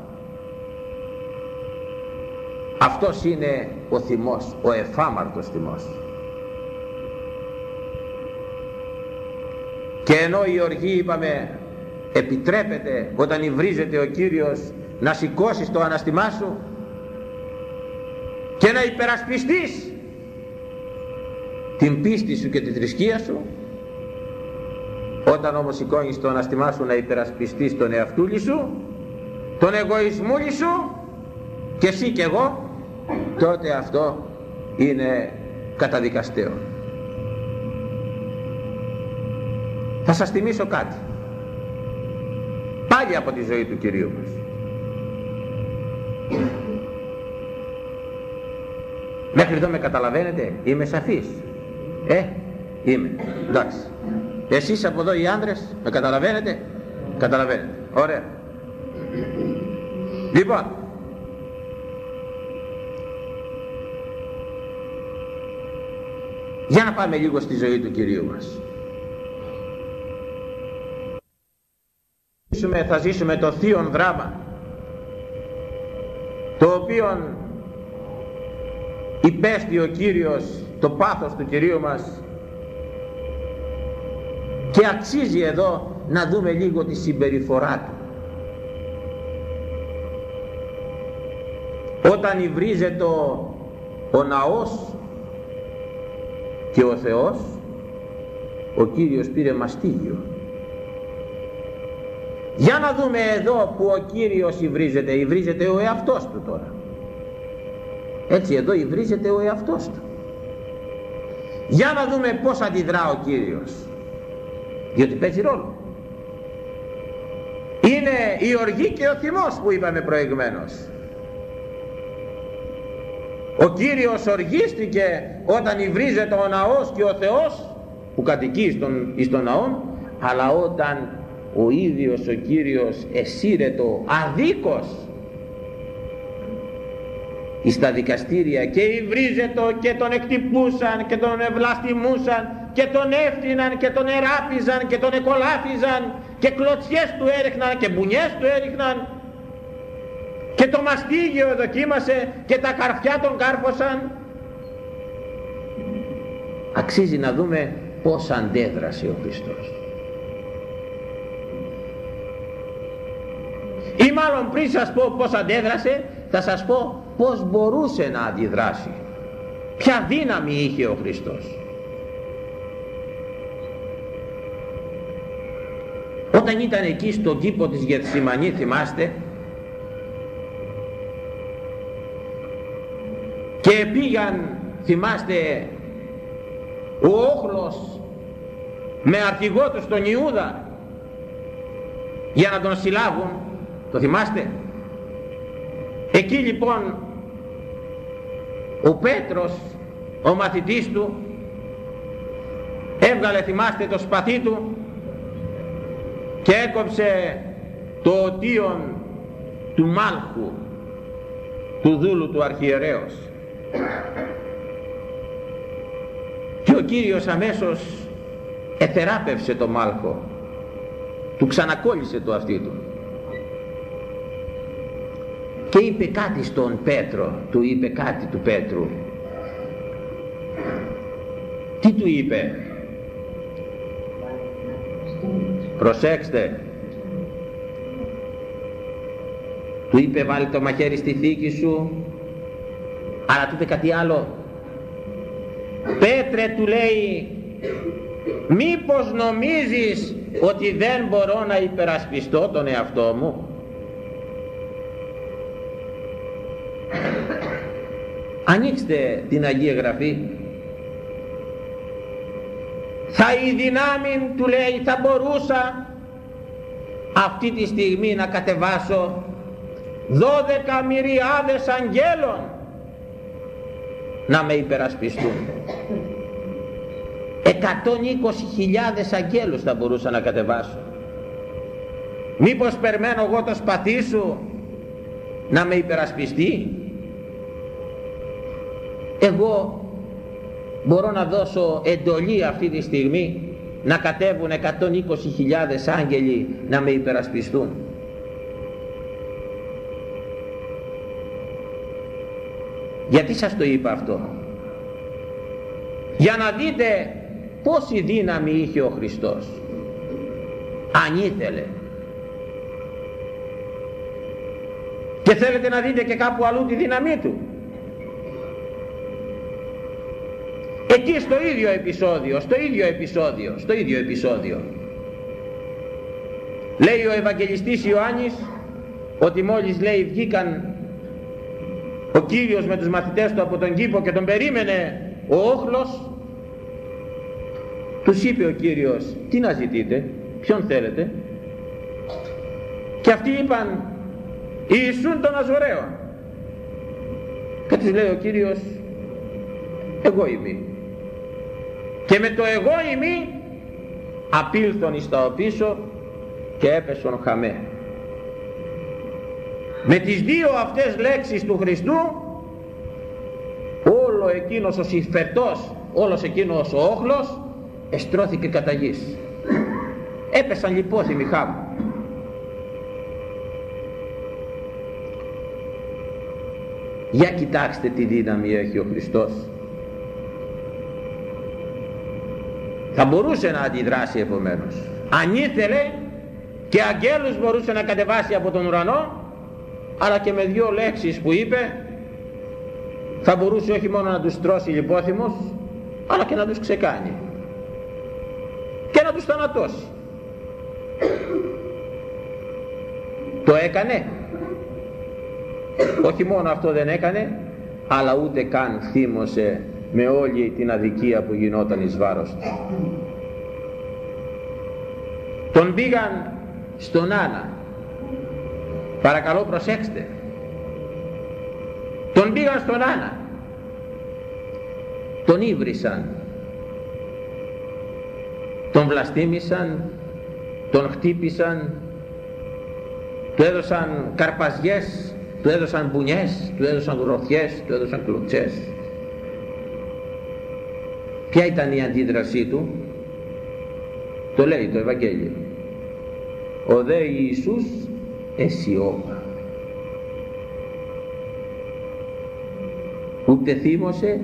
αυτός είναι ο θυμός ο εφάμαρτος θυμός. Ενώ η οργή είπαμε επιτρέπεται όταν υβρίζεται ο Κύριος να σηκώσεις το αναστημά σου και να υπερασπιστείς την πίστη σου και τη θρησκεία σου όταν όμως σηκώνεις το αναστημά σου να υπερασπιστείς τον εαυτούλη σου τον εγωισμούλη σου και εσύ και εγώ τότε αυτό είναι καταδικαστέο. Θα σας θυμίσω κάτι. Πάλι από τη ζωή του Κυρίου μας. Μέχρι εδώ με καταλαβαίνετε; Είμαι σαφής. Ε είμαι. Εντάξει. Εσείς από εδώ οι άντρες με καταλαβαίνετε; Καταλαβαίνετε. Ωραία. Λοιπόν για να πάμε λίγο στη ζωή του Κυρίου μας. Θα ζήσουμε το θείον δράμα το οποίο υπέστη ο Κύριος το πάθος του Κυρίου μας και αξίζει εδώ να δούμε λίγο τη συμπεριφορά του. Όταν υβρίζεται ο, ο ναός και ο Θεός ο Κύριος πήρε μαστίγιο. Για να δούμε εδώ που ο Κύριος υβρίζεται. Υβρίζεται ο εαυτός του τώρα. Έτσι εδώ υβρίζεται ο εαυτός του. Για να δούμε πως αντιδρά ο Κύριος. Διότι παίζει ρόλο. Είναι η οργή και ο θυμός που είπαμε προηγουμένως ο Κύριος οργίστηκε όταν υβρίζεται ο ναός και ο Θεός που κατοικεί στον, στον ναό αλλά όταν ο ίδιος ο Κύριος εσύρετο αδίκως στα δικαστήρια και υβρίζετο και τον εκτυπούσαν και τον ευλαστημούσαν και τον έφτυναν και τον εράπιζαν και τον εκολάφιζαν και κλωτσιές του έριχναν και μπουνιές του έριχναν και το μαστίγιο δοκίμασε και τα καρφιά τον κάρφωσαν. Αξίζει να δούμε πως αντέδρασε ο Χριστός. Ή μάλλον πριν σας πω πως αντέδρασε θα σας πω πως μπορούσε να αντιδράσει. Ποια δύναμη είχε ο Χριστός. Όταν ήταν εκεί στον κήπο της Γεθσιμανή θυμάστε και πήγαν θυμάστε ο όχλος με αρχηγό του τον Ιούδα για να τον συλλάβουν. Το θυμάστε; Εκεί λοιπόν ο Πέτρος ο μαθητής του έβγαλε θυμάστε το σπαθί του και έκοψε το οτίον του Μάλχου του δούλου του αρχιερέως και ο Κύριος αμέσως εθεράπευσε το Μάλχο του ξανακόλλησε το αυτί του. Και είπε κάτι στον Πέτρο. Του είπε κάτι του Πέτρου. Τι του είπε; Προσέξτε. Του είπε βάλει το μαχαίρι στη θήκη σου αλλά του είπε κάτι άλλο. Πέτρε του λέει μήπως νομίζεις ότι δεν μπορώ να υπερασπιστώ τον εαυτό μου; Ανοίξτε την Αγία Γραφή. Θα η δυνάμει του λέει θα μπορούσα αυτή τη στιγμή να κατεβάσω δώδεκα μυριάδες αγγέλων να με υπερασπιστούν. 120.000 αγγέλους θα μπορούσα να κατεβάσω. Μήπως περμένω εγώ το σπαθί σου να με υπερασπιστεί; Εγώ μπορώ να δώσω εντολή αυτή τη στιγμή να κατέβουν 120.000 άγγελοι να με υπερασπιστούν γιατί σας το είπα αυτό; Για να δείτε πόση δύναμη είχε ο Χριστός. Αν ήθελε. Και θέλετε να δείτε και κάπου αλλού τη δύναμή του. Εκεί στο ίδιο επεισόδιο στο ίδιο επεισόδιο στο ίδιο επεισόδιο. Λέει ο Ευαγγελιστής Ιωάννης ότι μόλις λέει βγήκαν ο Κύριος με τους μαθητές του από τον κήπο και τον περίμενε. Ο όχλος. Τους είπε ο Κύριος τι να ζητείτε ποιον θέλετε; Και αυτοί είπαν Ιησούν τον Αζωραίο και τους λέει ο Κύριος εγώ είμαι και με το εγώ είμαι απήλθον εις τα οπίσω και έπεσον χαμέ με τις δύο αυτές λέξεις του Χριστού όλο εκείνος ο συμφερτός όλος εκείνος ο όχλος εστρώθηκε κατά γης. Έπεσαν λοιπόν οι μιχάμου για κοιτάξτε τι δύναμη έχει ο Χριστός. Θα μπορούσε να αντιδράσει επομένως. Αν ήθελε και αγγέλους μπορούσε να κατεβάσει από τον ουρανό αλλά και με δύο λέξεις που είπε θα μπορούσε όχι μόνο να τους τρώσει λιπόθυμος αλλά και να τους ξεκάνει. Και να τους θανατώσει. Το έκανε. Όχι μόνο αυτό δεν έκανε αλλά ούτε καν θύμωσε με όλη την αδικία που γινόταν εις βάρος του. Τον πήγαν στον Άννα παρακαλώ προσέξτε. Τον πήγαν στον Άννα. Τον ήβρισαν τον βλαστήμησαν τον χτύπησαν. Του έδωσαν καρπαζιές του έδωσαν μπουνιές του έδωσαν γροθιές του έδωσαν κλωτσές ποια ήταν η αντίδρασή του; Το λέει το Ευαγγέλιο. Ο δε Ιησούς αισιόπα ούτε θύμωσε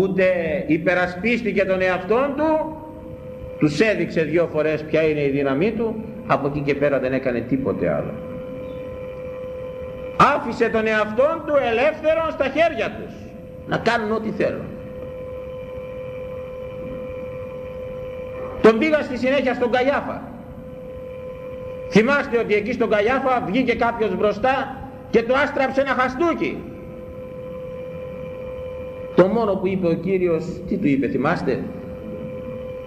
ούτε υπερασπίστηκε τον εαυτόν του τους έδειξε δυο φορές ποια είναι η δύναμή του από εκεί και πέρα δεν έκανε τίποτε άλλο. Άφησε τον εαυτόν του ελεύθερο στα χέρια τους να κάνουν ό,τι θέλουν. Τον πήγα στη συνέχεια στον Καϊάφα θυμάστε ότι εκεί στον Καϊάφα βγήκε κάποιος μπροστά και του άστραψε ένα χαστούκι. Το μόνο που είπε ο Κύριος τι του είπε θυμάστε;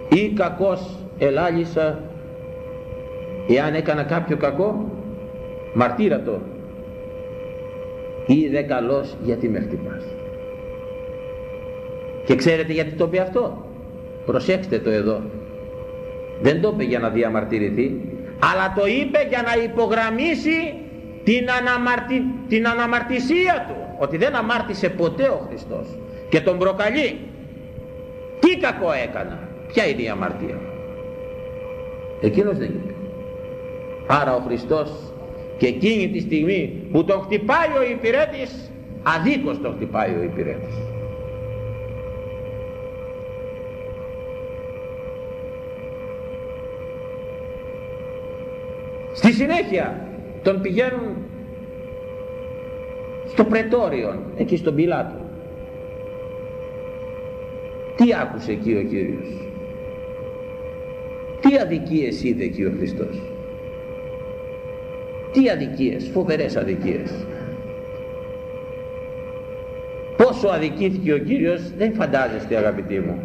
Ή κακός ελάλησα εάν έκανα κάποιο κακό μαρτύρα το ή δε καλός γιατί με χτυπάς και ξέρετε γιατί το είπε αυτό; Προσέξτε το εδώ. Δεν το είπε για να διαμαρτυρηθεί αλλά το είπε για να υπογραμμίσει την, αναμαρτι... την αναμαρτησία του ότι δεν αμάρτησε ποτέ ο Χριστός. Και τον προκαλεί. Τι κακό έκανα. Ποια είναι η αμαρτία. Εκείνος δεν είπε άρα ο Χριστός και εκείνη τη στιγμή που τον χτυπάει ο υπηρέτης αδίκως τον χτυπάει ο υπηρέτης στη συνέχεια τον πηγαίνουν στο πρετόριο εκεί στον Πιλάτο. Τι άκουσε εκεί ο Κύριος; Τι αδικίες είδε εκεί ο Χριστός; Τι αδικίες, φοβερές αδικίες. Πόσο αδικήθηκε ο Κύριος δεν φαντάζεστε αγαπητοί μου.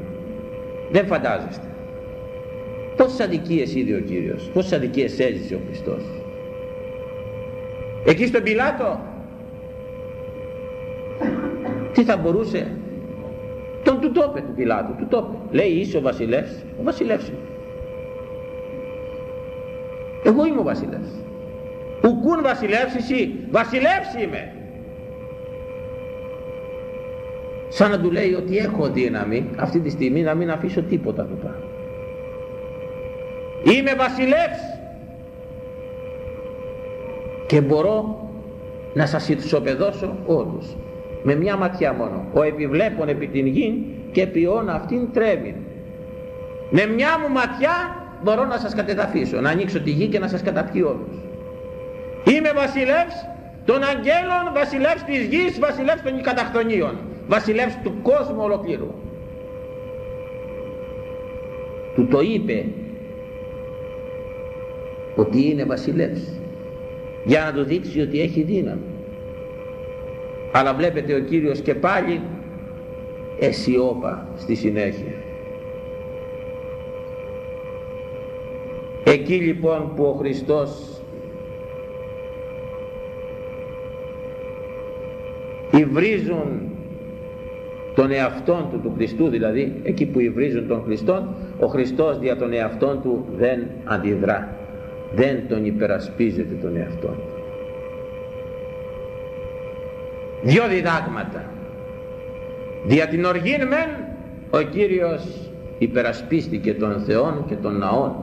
Δεν φαντάζεστε πόσες αδικίες είδε ο Κύριος πόσες αδικίες έζησε ο Χριστός. Εκεί στον Πιλάτο. Τι θα μπορούσε; Τον του τόπε του Πιλάτου του τόπε. Λέει είσαι ο βασιλεύς ο βασιλεύς εγώ είμαι ο βασιλεύς. Ουκούν βασιλεύς εσύ βασιλεύς είμαι. Σαν να του λέει ότι έχω δύναμη αυτή τη στιγμή να μην αφήσω τίποτα του πάνω είμαι βασιλεύς και μπορώ να σας ισοπεδώσω όλους με μια ματιά μόνο ο επιβλέπων επί την γη και ποιόν αυτήν τρέμει με μια μου ματιά μπορώ να σας κατεδαφίσω, να ανοίξω τη γη και να σας καταπιώ όλους. Είμαι βασιλεύς των αγγέλων, βασιλεύς της γης, βασιλεύς των καταχθονίων, βασιλεύς του κόσμου ολοκλήρου. Του το είπε ότι είναι βασιλεύς για να του δείξει ότι έχει δύναμη. Αλλά βλέπετε ο Κύριος και πάλι αισιόπα στη συνέχεια. Εκεί λοιπόν που ο Χριστός υβρίζουν τον εαυτόν του, του Χριστού δηλαδή, εκεί που υβρίζουν τον Χριστόν, ο Χριστός δια τον εαυτόν του δεν αντιδρά, δεν τον υπερασπίζεται τον εαυτόν του. Δυο διδάγματα. Δια την οργήν μεν ο Κύριος υπερασπίστηκε τον Θεόν και τον ναόν.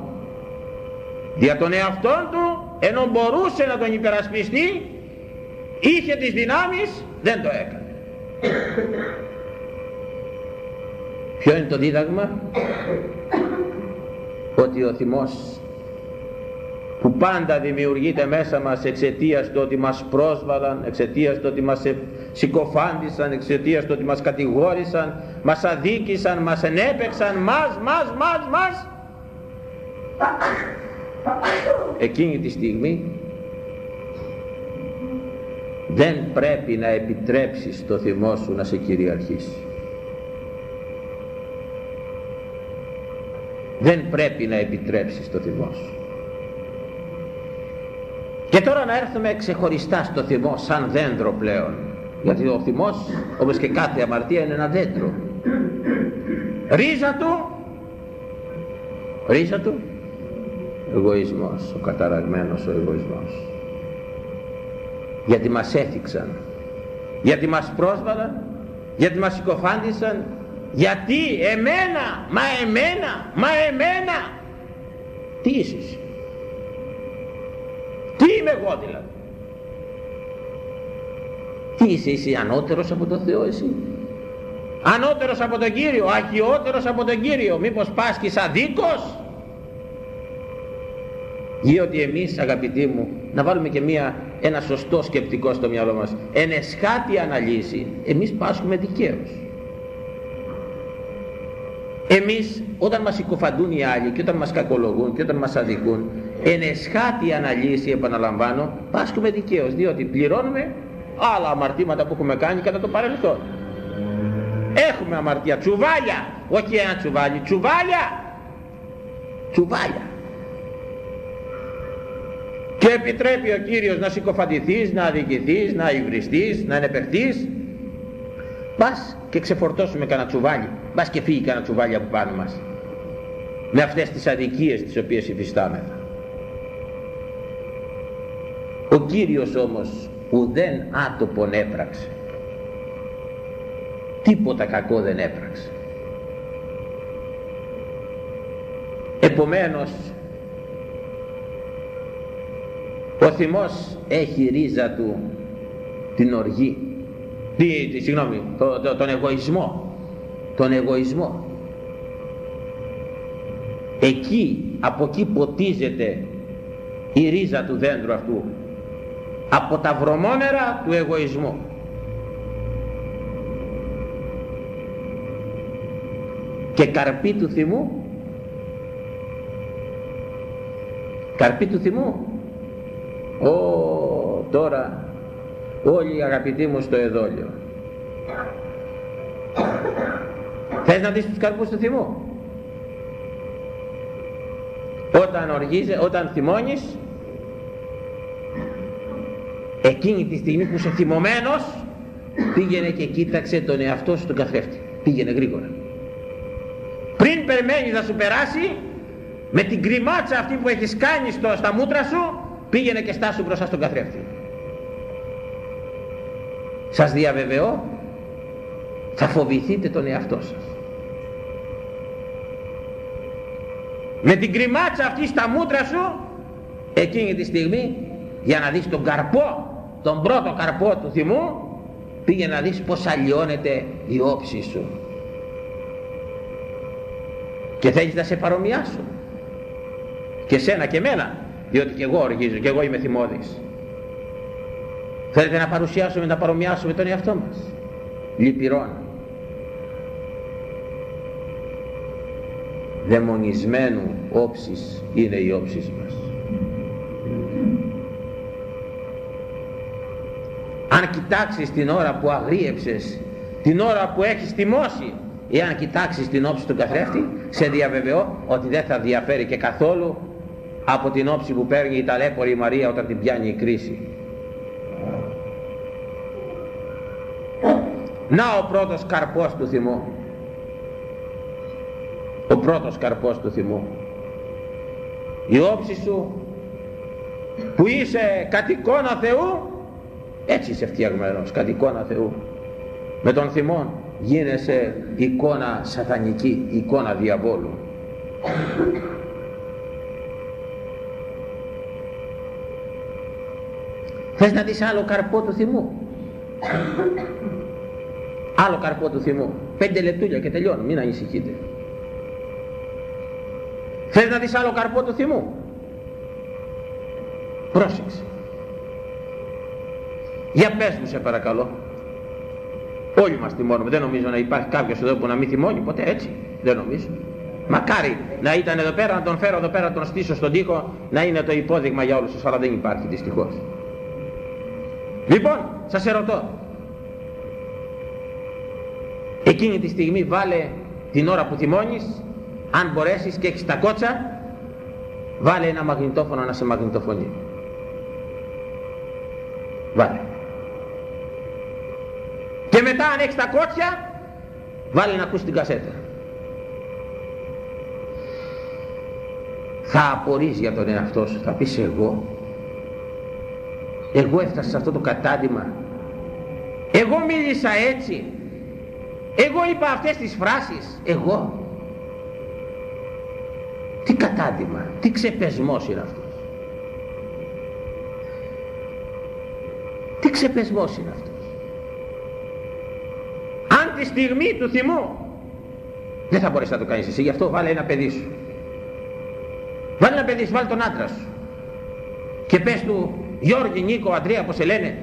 Δια τον εαυτόν του ενώ μπορούσε να τον υπερασπιστεί είχε τις δυνάμεις δεν το έκανε. Ποιο είναι το δίδαγμα; Ότι ο θυμός που πάντα δημιουργείται μέσα μας εξαιτίας του ότι μας πρόσβαλαν, εξαιτίας του ότι μας συκοφάντησαν, εξαιτίας του ότι μας κατηγόρησαν, μας αδίκησαν, μας ενέπεξαν, μας, μας, μας, μας. Εκείνη τη στιγμή δεν πρέπει να επιτρέψεις το θυμό σου να σε κυριαρχήσει. Δεν πρέπει να επιτρέψεις το θυμό σου. Και τώρα να έρθουμε ξεχωριστά στο θυμό σαν δέντρο πλέον. Γιατί ο θυμός όπως και κάθε αμαρτία είναι ένα δέντρο. Ρίζα του, ρίζα του, εγωισμός, ο καταραγμένος ο εγωισμός. Γιατί μας έθιξαν, γιατί μας πρόσβαλαν, γιατί μας συκοφάντησαν, γιατί εμένα, μα εμένα, μα εμένα. Τι είσαι εσύ; Τι είμαι εγώ δηλαδή; Τι είσαι εσύ ανώτερος από τον Θεό εσύ; Ανώτερος από τον Κύριο, αγιότερος από τον Κύριο. Μήπως πάσχεις αδίκος. Διότι εμείς αγαπητοί μου να βάλουμε και μια, ένα σωστό σκεπτικό στο μυαλό μας. Εν εσχάτη αναλύση εμείς πάσχουμε δικαίως. Εμείς όταν μας συκοφαντούν οι άλλοι και όταν μας κακολογούν και όταν μας αδικούν εν εσχάτη αναλύση επαναλαμβάνω πάσχουμε δικαίως διότι πληρώνουμε άλλα αμαρτήματα που έχουμε κάνει κατά το παρελθόν. Έχουμε αμαρτία, τσουβάλια, όχι ένα τσουβάλι, τσουβάλια, τσουβάλια. Και επιτρέπει ο Κύριος να συκοφαντηθείς, να αδικηθείς, να υβριστείς, να ενεπεχθείς. Πας και ξεφορτώσουμε κανένα τσουβάλι, πας και φύγει κανένα τσουβάλι από πάνω μας. Με αυτές τις αδικίες τις οποίες υφιστάμεθα. Ο Κύριος όμως ουδέν άτοπον έπραξε. Τίποτα κακό δεν έπραξε. Επομένως ο θυμός έχει ρίζα του την οργή, τι, τι, συγγνώμη, το, τον εγωισμό, τον εγωισμό. Εκεί, από εκεί ποτίζεται η ρίζα του δέντρου αυτού, από τα βρωμόνερα του εγωισμού. Και καρπί του θυμού, καρπί του θυμού, Ω, τώρα όλοι οι αγαπητοί μου στο εδόλιο. Θες να δεις τους καρπούς του θυμού; Όταν οργίζε, όταν θυμώνεις, εκείνη τη στιγμή που είσαι θυμωμένος, πήγαινε και κοίταξε τον εαυτό σου στον καθρέφτη. Πήγαινε γρήγορα. Πριν περιμένεις να σου περάσει, με την κρυμάτσα αυτή που έχεις κάνει στο, στα μούτρα σου, πήγαινε και στάσου μπροστά στον καθρέφτη σας διαβεβαιώ θα φοβηθείτε τον εαυτό σας με την κρυμάτσα αυτή στα μούτρα σου εκείνη τη στιγμή για να δεις τον καρπό τον πρώτο καρπό του θυμού πήγε να δεις πως αλλοιώνεται η όψη σου. Και θέλεις να σε παρομοιάσουν και σένα και μένα διότι και εγώ οργίζω και εγώ είμαι θυμώδης. Θέλετε να παρουσιάσουμε να παρομοιάσουμε τον εαυτό μας. Λυπηρών. Δαιμονισμένου όψης είναι οι όψεις μας αν κοιτάξεις την ώρα που αγρίεψες την ώρα που έχεις τιμώσει εάν κοιτάξεις την όψη του καθρέφτη σε διαβεβαιώ ότι δεν θα διαφέρει και καθόλου από την όψη που παίρνει η ταλέπορη Μαρία όταν την πιάνει η κρίση. Να ο πρώτος καρπός του θυμού. Ο πρώτος καρπός του θυμού. Η όψη σου που είσαι κατ' εικόνα Θεού έτσι είσαι φτιαγμένος κατ' εικόνα Θεού. Με τον θυμόν γίνεσαι εικόνα σατανική εικόνα διαβόλου. Θες να δεις άλλο καρπό του θυμού; Άλλο καρπό του θυμού. Πέντε λεπτούλια και τελειώνω μην ανησυχείτε. Θες να δεις άλλο καρπό του θυμού; Πρόσεξε για πες μου σε παρακαλώ. Όλοι μας θυμώνουμε. Δεν νομίζω να υπάρχει κάποιος εδώ που να μην θυμώνει ποτέ έτσι. Δεν νομίζω. Μακάρι να ήταν εδώ πέρα να τον φέρω εδώ πέρα να τον στήσω στον τοίχο να είναι το υπόδειγμα για όλους τους αλλά δεν υπάρχει δυστυχώς. Λοιπόν σας ερωτώ. Εκείνη τη στιγμή βάλε την ώρα που θυμώνεις αν μπορέσεις και έχεις τα κότσα βάλε ένα μαγνητόφωνο να σε μαγνητοφωνεί. Βάλε. και μετά αν έχεις τα κότσια βάλε να ακούσει την κασέτα. Θα απορείς για τον εαυτό σου θα πεις εγώ. Εγώ έφτασα σε αυτό το κατάντημα εγώ μίλησα έτσι. Εγώ είπα αυτές τις φράσεις. Εγώ. Τι κατάντημα τι ξεπεσμός είναι αυτός. Τι ξεπεσμός είναι αυτός. αν τη στιγμή του θυμού. Δεν θα μπορείς να το κάνεις εσύ γι' αυτό βάλε ένα παιδί σου. Βάλε ένα παιδί σου βάλε τον άντρα σου. Και πες του Γιώργη, Νίκο, Αντρέα πως σε λένε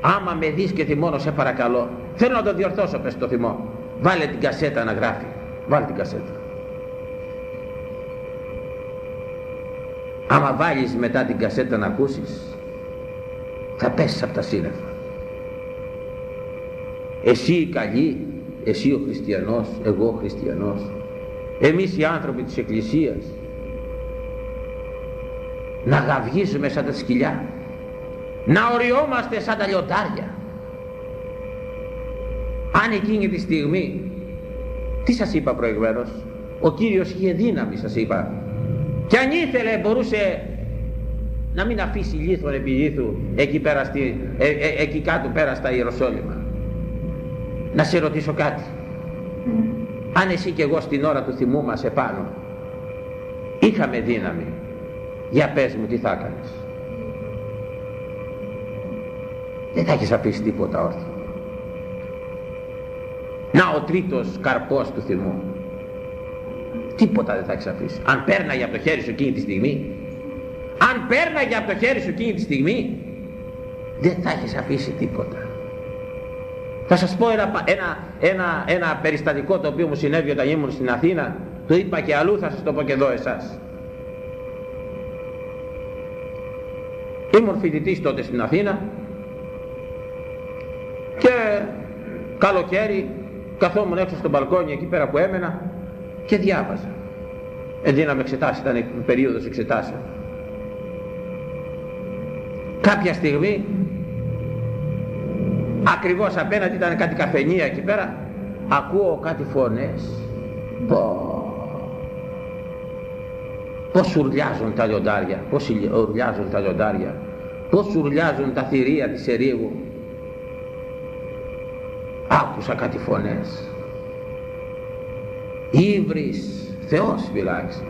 άμα με δεις και θυμώνω σε παρακαλώ θέλω να το διορθώσω πες το θυμό. Βάλε την κασέτα να γράφει. Βάλε την κασέτα. Άμα βάλεις μετά την κασέτα να ακούσεις θα πέσεις από τα σύννεφα εσύ η καλή εσύ ο χριστιανός εγώ ο χριστιανός. Εμείς οι άνθρωποι της εκκλησίας. Να γαυγίζουμε σαν τα σκυλιά. Να οριόμαστε σαν τα λιοντάρια. Αν εκείνη τη στιγμή τι σας είπα προηγουμένως ο Κύριος είχε δύναμη σας είπα. Και αν ήθελε μπορούσε να μην αφήσει λίθον επί λίθου εκεί, πέρα στη, ε, ε, εκεί κάτω πέρα στα Ιεροσόλυμα να σε ρωτήσω κάτι. Αν εσύ και εγώ στην ώρα του θυμού μας επάνω είχαμε δύναμη για πες μου τι θα έκανες. Δεν θα έχεις αφήσει τίποτα όρθιο. Να ο τρίτος καρπός του θυμού. Τίποτα δεν θα έχεις αφήσει. Αν πέρναγε από το χέρι σου εκείνη τη στιγμή αν πέρναγε από το χέρι σου εκείνη τη στιγμή δεν θα έχεις αφήσει τίποτα θα σας πω ένα, ένα, ένα, ένα περιστατικό το οποίο μου συνέβη όταν ήμουν στην Αθήνα. Το είπα και αλλού θα σας το πω και εδώ εσάς. Ήμουν φοιτητής τότε στην Αθήνα και καλοκαίρι καθόμουν έξω στο μπαλκόνι εκεί πέρα που έμενα και διάβαζα. Εντύναμε εξετάσει, ήταν περίοδος εξετάσεων. Κάποια στιγμή ακριβώς απέναντι ήταν κάτι καφενεία εκεί πέρα. Ακούω κάτι φωνές. Πω πως ουρλιάζουν τα λιοντάρια πως ουρλιάζουν τα λιοντάρια πως ουρλιάζουν τα θηρία της ερήγου άκουσα κάτι φωνές. Ύβρις Θεός φυλάξει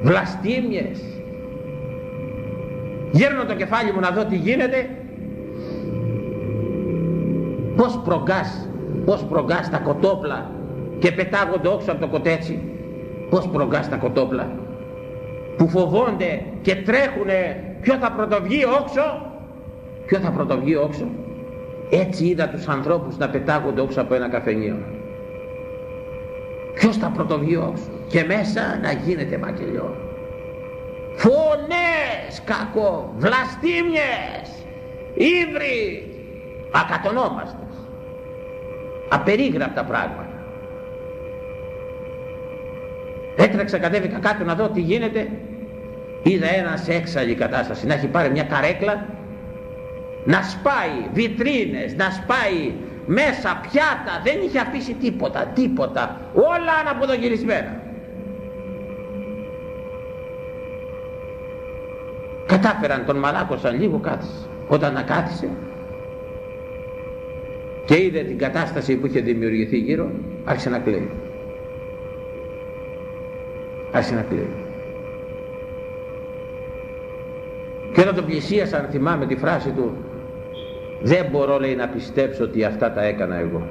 βλαστήμιες. Γέρνω το κεφάλι μου να δω τι γίνεται πως προγκάς πως προγκάς τα κοτόπλα και πετάγονται όξω από το κοτέτσι. Πως προγκάς τα κοτόπλα που φοβόνται και τρέχουνε ποιο θα πρωτοβγεί όξο. Ποιο θα πρωτοβγεί όξο. Έτσι είδα τους ανθρώπους να πετάγονται όξω από ένα καφενείο. Ποιος θα πρωτοβγεί όξο. Και μέσα να γίνεται μακελιό. Φωνές κακό. Βλαστήμιες. Ύβρι ακατονόμαστες απερίγραπτα πράγματα. Έτρεξα κατέβηκα κάτω να δω τι γίνεται. Είδα ένα σε έξαλλη κατάσταση. Να έχει πάρει μια καρέκλα να σπάει βιτρίνες να σπάει μέσα πιάτα. Δεν είχε αφήσει τίποτα τίποτα. Όλα αναποδογυρισμένα. Κατάφεραν τον μαλάκωσαν λίγο κάθισε. Όταν να κάθισε και είδε την κατάσταση που είχε δημιουργηθεί γύρω άρχισε να κλαίει. Άρχισε να κλαίει. Και όταν τον πλησίασαν θυμάμαι τη φράση του δεν μπορώ λέει να πιστέψω ότι αυτά τα έκανα εγώ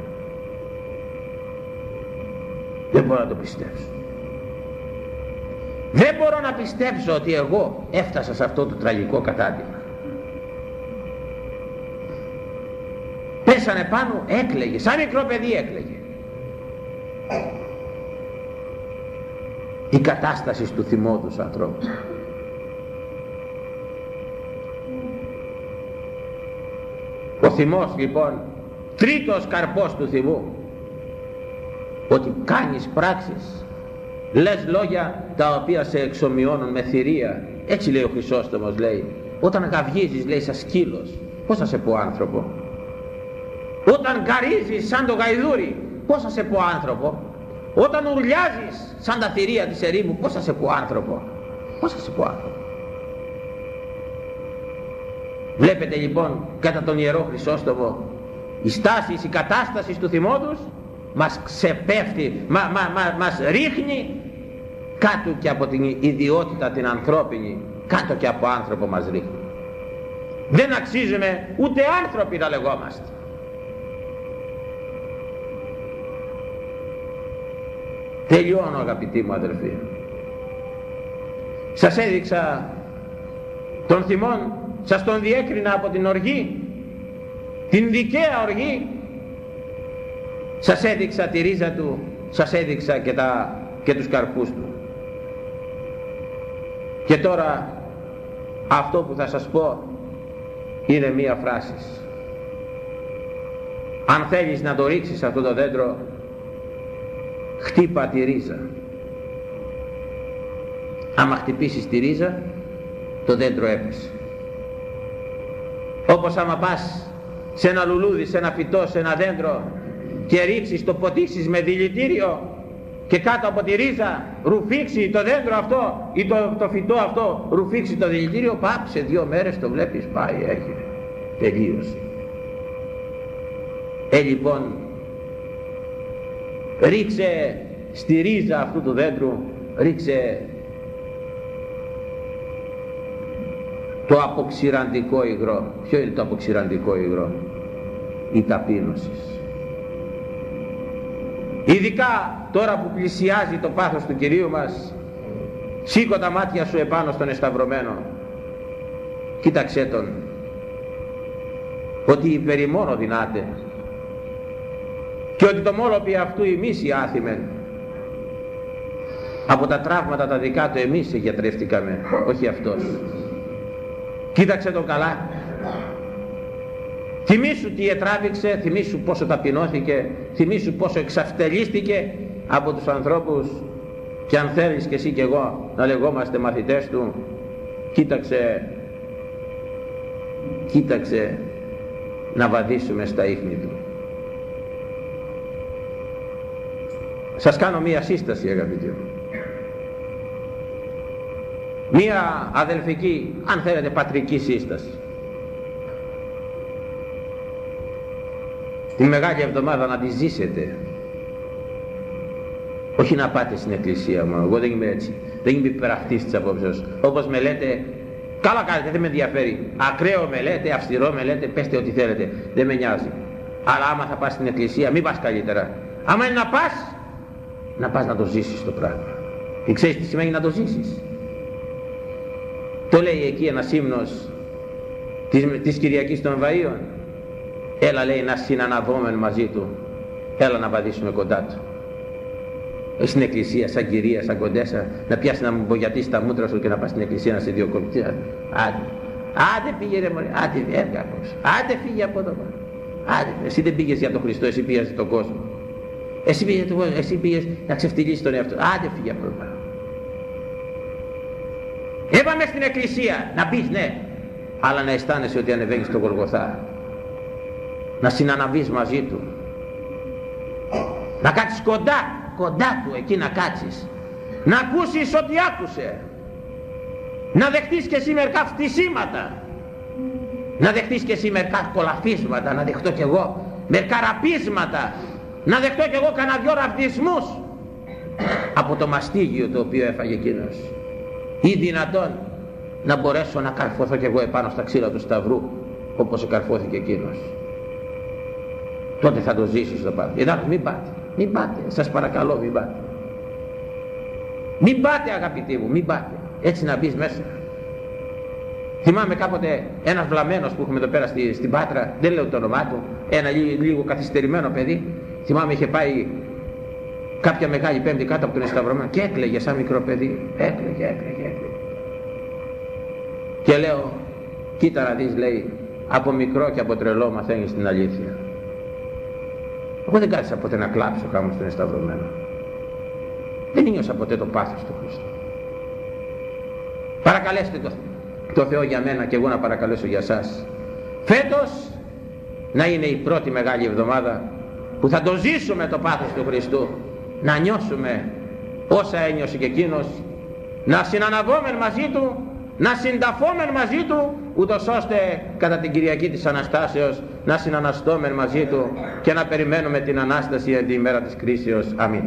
δεν μπορώ να το πιστέψω. Δεν μπορώ να πιστέψω ότι εγώ έφτασα σε αυτό το τραγικό κατάδειγμα πέσανε πάνω έκλαιγε. Σαν μικρό παιδί έκλαιγε. Η κατάσταση τους θυμόδους ανθρώπους. Ο θυμός λοιπόν τρίτος καρπός του θυμού. Ότι κάνεις πράξεις λες λόγια τα οποία σε εξομοιώνουν με θηρία. Έτσι λέει ο Χρυσόστομος λέει όταν γαυγίζεις λέει σαν σκύλος πως θα σε πω άνθρωπο; Όταν καρίζεις σαν το γαϊδούρι πως θα σε πω άνθρωπο; Όταν ουρλιάζεις σαν τα θηρία της ερήμου πως θα σε πω άνθρωπο; Πως θα σε πω άνθρωπο; Βλέπετε λοιπόν κατά τον Ιερό Χρυσόστομο η στάση, η κατάσταση του θυμόδους μας ξεπέφτει, μα, μα, μα, μας ρίχνει κάτω και από την ιδιότητα την ανθρώπινη κάτω και από άνθρωπο μας ρίχνει. Δεν αξίζουμε ούτε άνθρωποι να λεγόμαστε τελειώνω αγαπητοί μου αδελφοί σας έδειξα τον θυμόν σας τον διέκρινα από την οργή την δικαία οργή. Σας έδειξα τη ρίζα του σας έδειξα και, τα, και τους καρπούς του. Και τώρα αυτό που θα σας πω είναι μία φράση. Αν θέλεις να το ρίξεις αυτό το δέντρο χτύπα τη ρίζα. Άμα χτυπήσεις τη ρίζα το δέντρο έπεσε. Όπως άμα πας σε ένα λουλούδι, σε ένα φυτό, σε ένα δέντρο και ρίξεις το ποτίσεις με δηλητήριο και κάτω από τη ρίζα ρουφήξει το δέντρο αυτό ή το, το φυτό αυτό ρουφήξει το δηλητήριο πάψε δύο μέρες το βλέπεις πάει έχει τελείωσε. Ε λοιπόν ρίξε στη ρίζα αυτού του δέντρου ρίξε το αποξηραντικό υγρό. Ποιο είναι το αποξηραντικό υγρό; Η ταπείνωση. Ειδικά τώρα που πλησιάζει το πάθος του Κυρίου μας σήκω τα μάτια σου επάνω στον εσταυρωμένο. Κοίταξέ τον ότι υπερημόνο δυνάται και ότι το μόλοπι αυτού εμείς οι άθιμεν από τα τραύματα τα δικά του εμείς γιατρεύτηκαμε όχι αυτός. Κοίταξε τον καλά. Θυμήσου τι ετράβηξε θυμήσου πόσο ταπεινώθηκε θυμήσου πόσο εξαυτελίστηκε από τους ανθρώπους. Και αν θέλεις και εσύ και εγώ να λεγόμαστε μαθητές του κοίταξε κοίταξε να βαδίσουμε στα ίχνη του σας κάνω μία σύσταση αγαπητοί μου. Μία αδελφική αν θέλετε πατρική σύσταση. Τη Μεγάλη Εβδομάδα να τη ζήσετε. Όχι να πάτε στην εκκλησία μου. Εγώ δεν είμαι έτσι. Δεν είμαι υπεραχτής της απόψεως. Όπως με λέτε καλά κάνετε δεν με ενδιαφέρει. Ακραίο με λέτε αυστηρό με λέτε πέστε ό,τι θέλετε. Δεν με νοιάζει. Αλλά άμα θα πας στην εκκλησία μην πας καλύτερα. Άμα είναι να πας να πας να το ζήσεις το πράγμα. Και ξέρεις τι σημαίνει να το ζήσεις. Το λέει εκεί ένας ύμνος της, της Κυριακής των Βαΐων. Έλα λέει να συναναβόμεν μαζί του. Έλα να βαδίσουμε κοντά του. Στην εκκλησία σαν κυρία, σαν κοντέσα να πιάσει να μου μπογιατήσει τα μούτρα σου και να πας στην εκκλησία να σε διοκοπτεί άντε, άντε πήγε ρε μωρέ, άντε έβγα άντε φύγε από εδώ άντε, εσύ δεν πήγες για τον Χριστό, εσύ πήγες για τον κόσμο εσύ πήγες, εσύ πήγες να ξεφτυλίσεις τον εαυτό άντε φύγε από εδώ Έβαμε στην εκκλησία να πεις ναι. Αλλά να αισθάνεσαι ότι ανεβαίνεις στον Γολγοθά. Να συναναβείς μαζί του. Να κάτσεις κοντά κοντά του εκεί να κάτσεις. Να ακούσεις ό,τι άκουσε. Να δεχτείς και εσύ μερικά φτισήματα να δεχτείς και εσύ μερικά κολαφίσματα. Να δεχτώ κι εγώ μερικά ραπίσματα να δεχτώ κι εγώ κανένα δυο ραπτισμούς από το μαστίγιο το οποίο έφαγε εκείνος. Ή δυνατόν να μπορέσω να καρφωθώ κι εγώ επάνω στα ξύλα του σταυρού όπως καρφώθηκε εκείνος. Τότε θα το ζήσεις το πάτε. Εντάξει μην πάτε. Μην πάτε. Σας παρακαλώ μην πάτε. Μην πάτε αγαπητοί μου μην πάτε. Έτσι να μπεις μέσα. Θυμάμαι κάποτε ένας βλαμμένος που έχουμε εδώ πέρα στη, στην Πάτρα δεν λέω το όνομά του ένα λίγο, λίγο καθυστερημένο παιδί θυμάμαι είχε πάει κάποια μεγάλη πέμπτη κάτω από τον Εσταυρωμένο και έκλαιγε σαν μικρό παιδί. Έκλαιγε έκλαιγε έκλαιγε. Και λέω κοίτα να δεις λέει από μικρό και από τρελό μαθαίνεις την αλήθεια εγώ δεν κάθισα ποτέ να κλάψω κάμω στον Εσταυρωμένο. Δεν νιώσα ποτέ το πάθος του Χριστού. Παρακαλέστε το, το Θεό για μένα και εγώ να παρακαλέσω για σας. Φέτος να είναι η πρώτη μεγάλη εβδομάδα που θα το ζήσουμε το πάθος του Χριστού να νιώσουμε όσα ένιωσε και εκείνος να συναναβόμεν μαζί του να συνταφόμεν μαζί του ούτως ώστε κατά την Κυριακή της Αναστάσεως να συναναστόμεν μαζί του και να περιμένουμε την Ανάσταση την ημέρα της κρίσεως. Αμήν.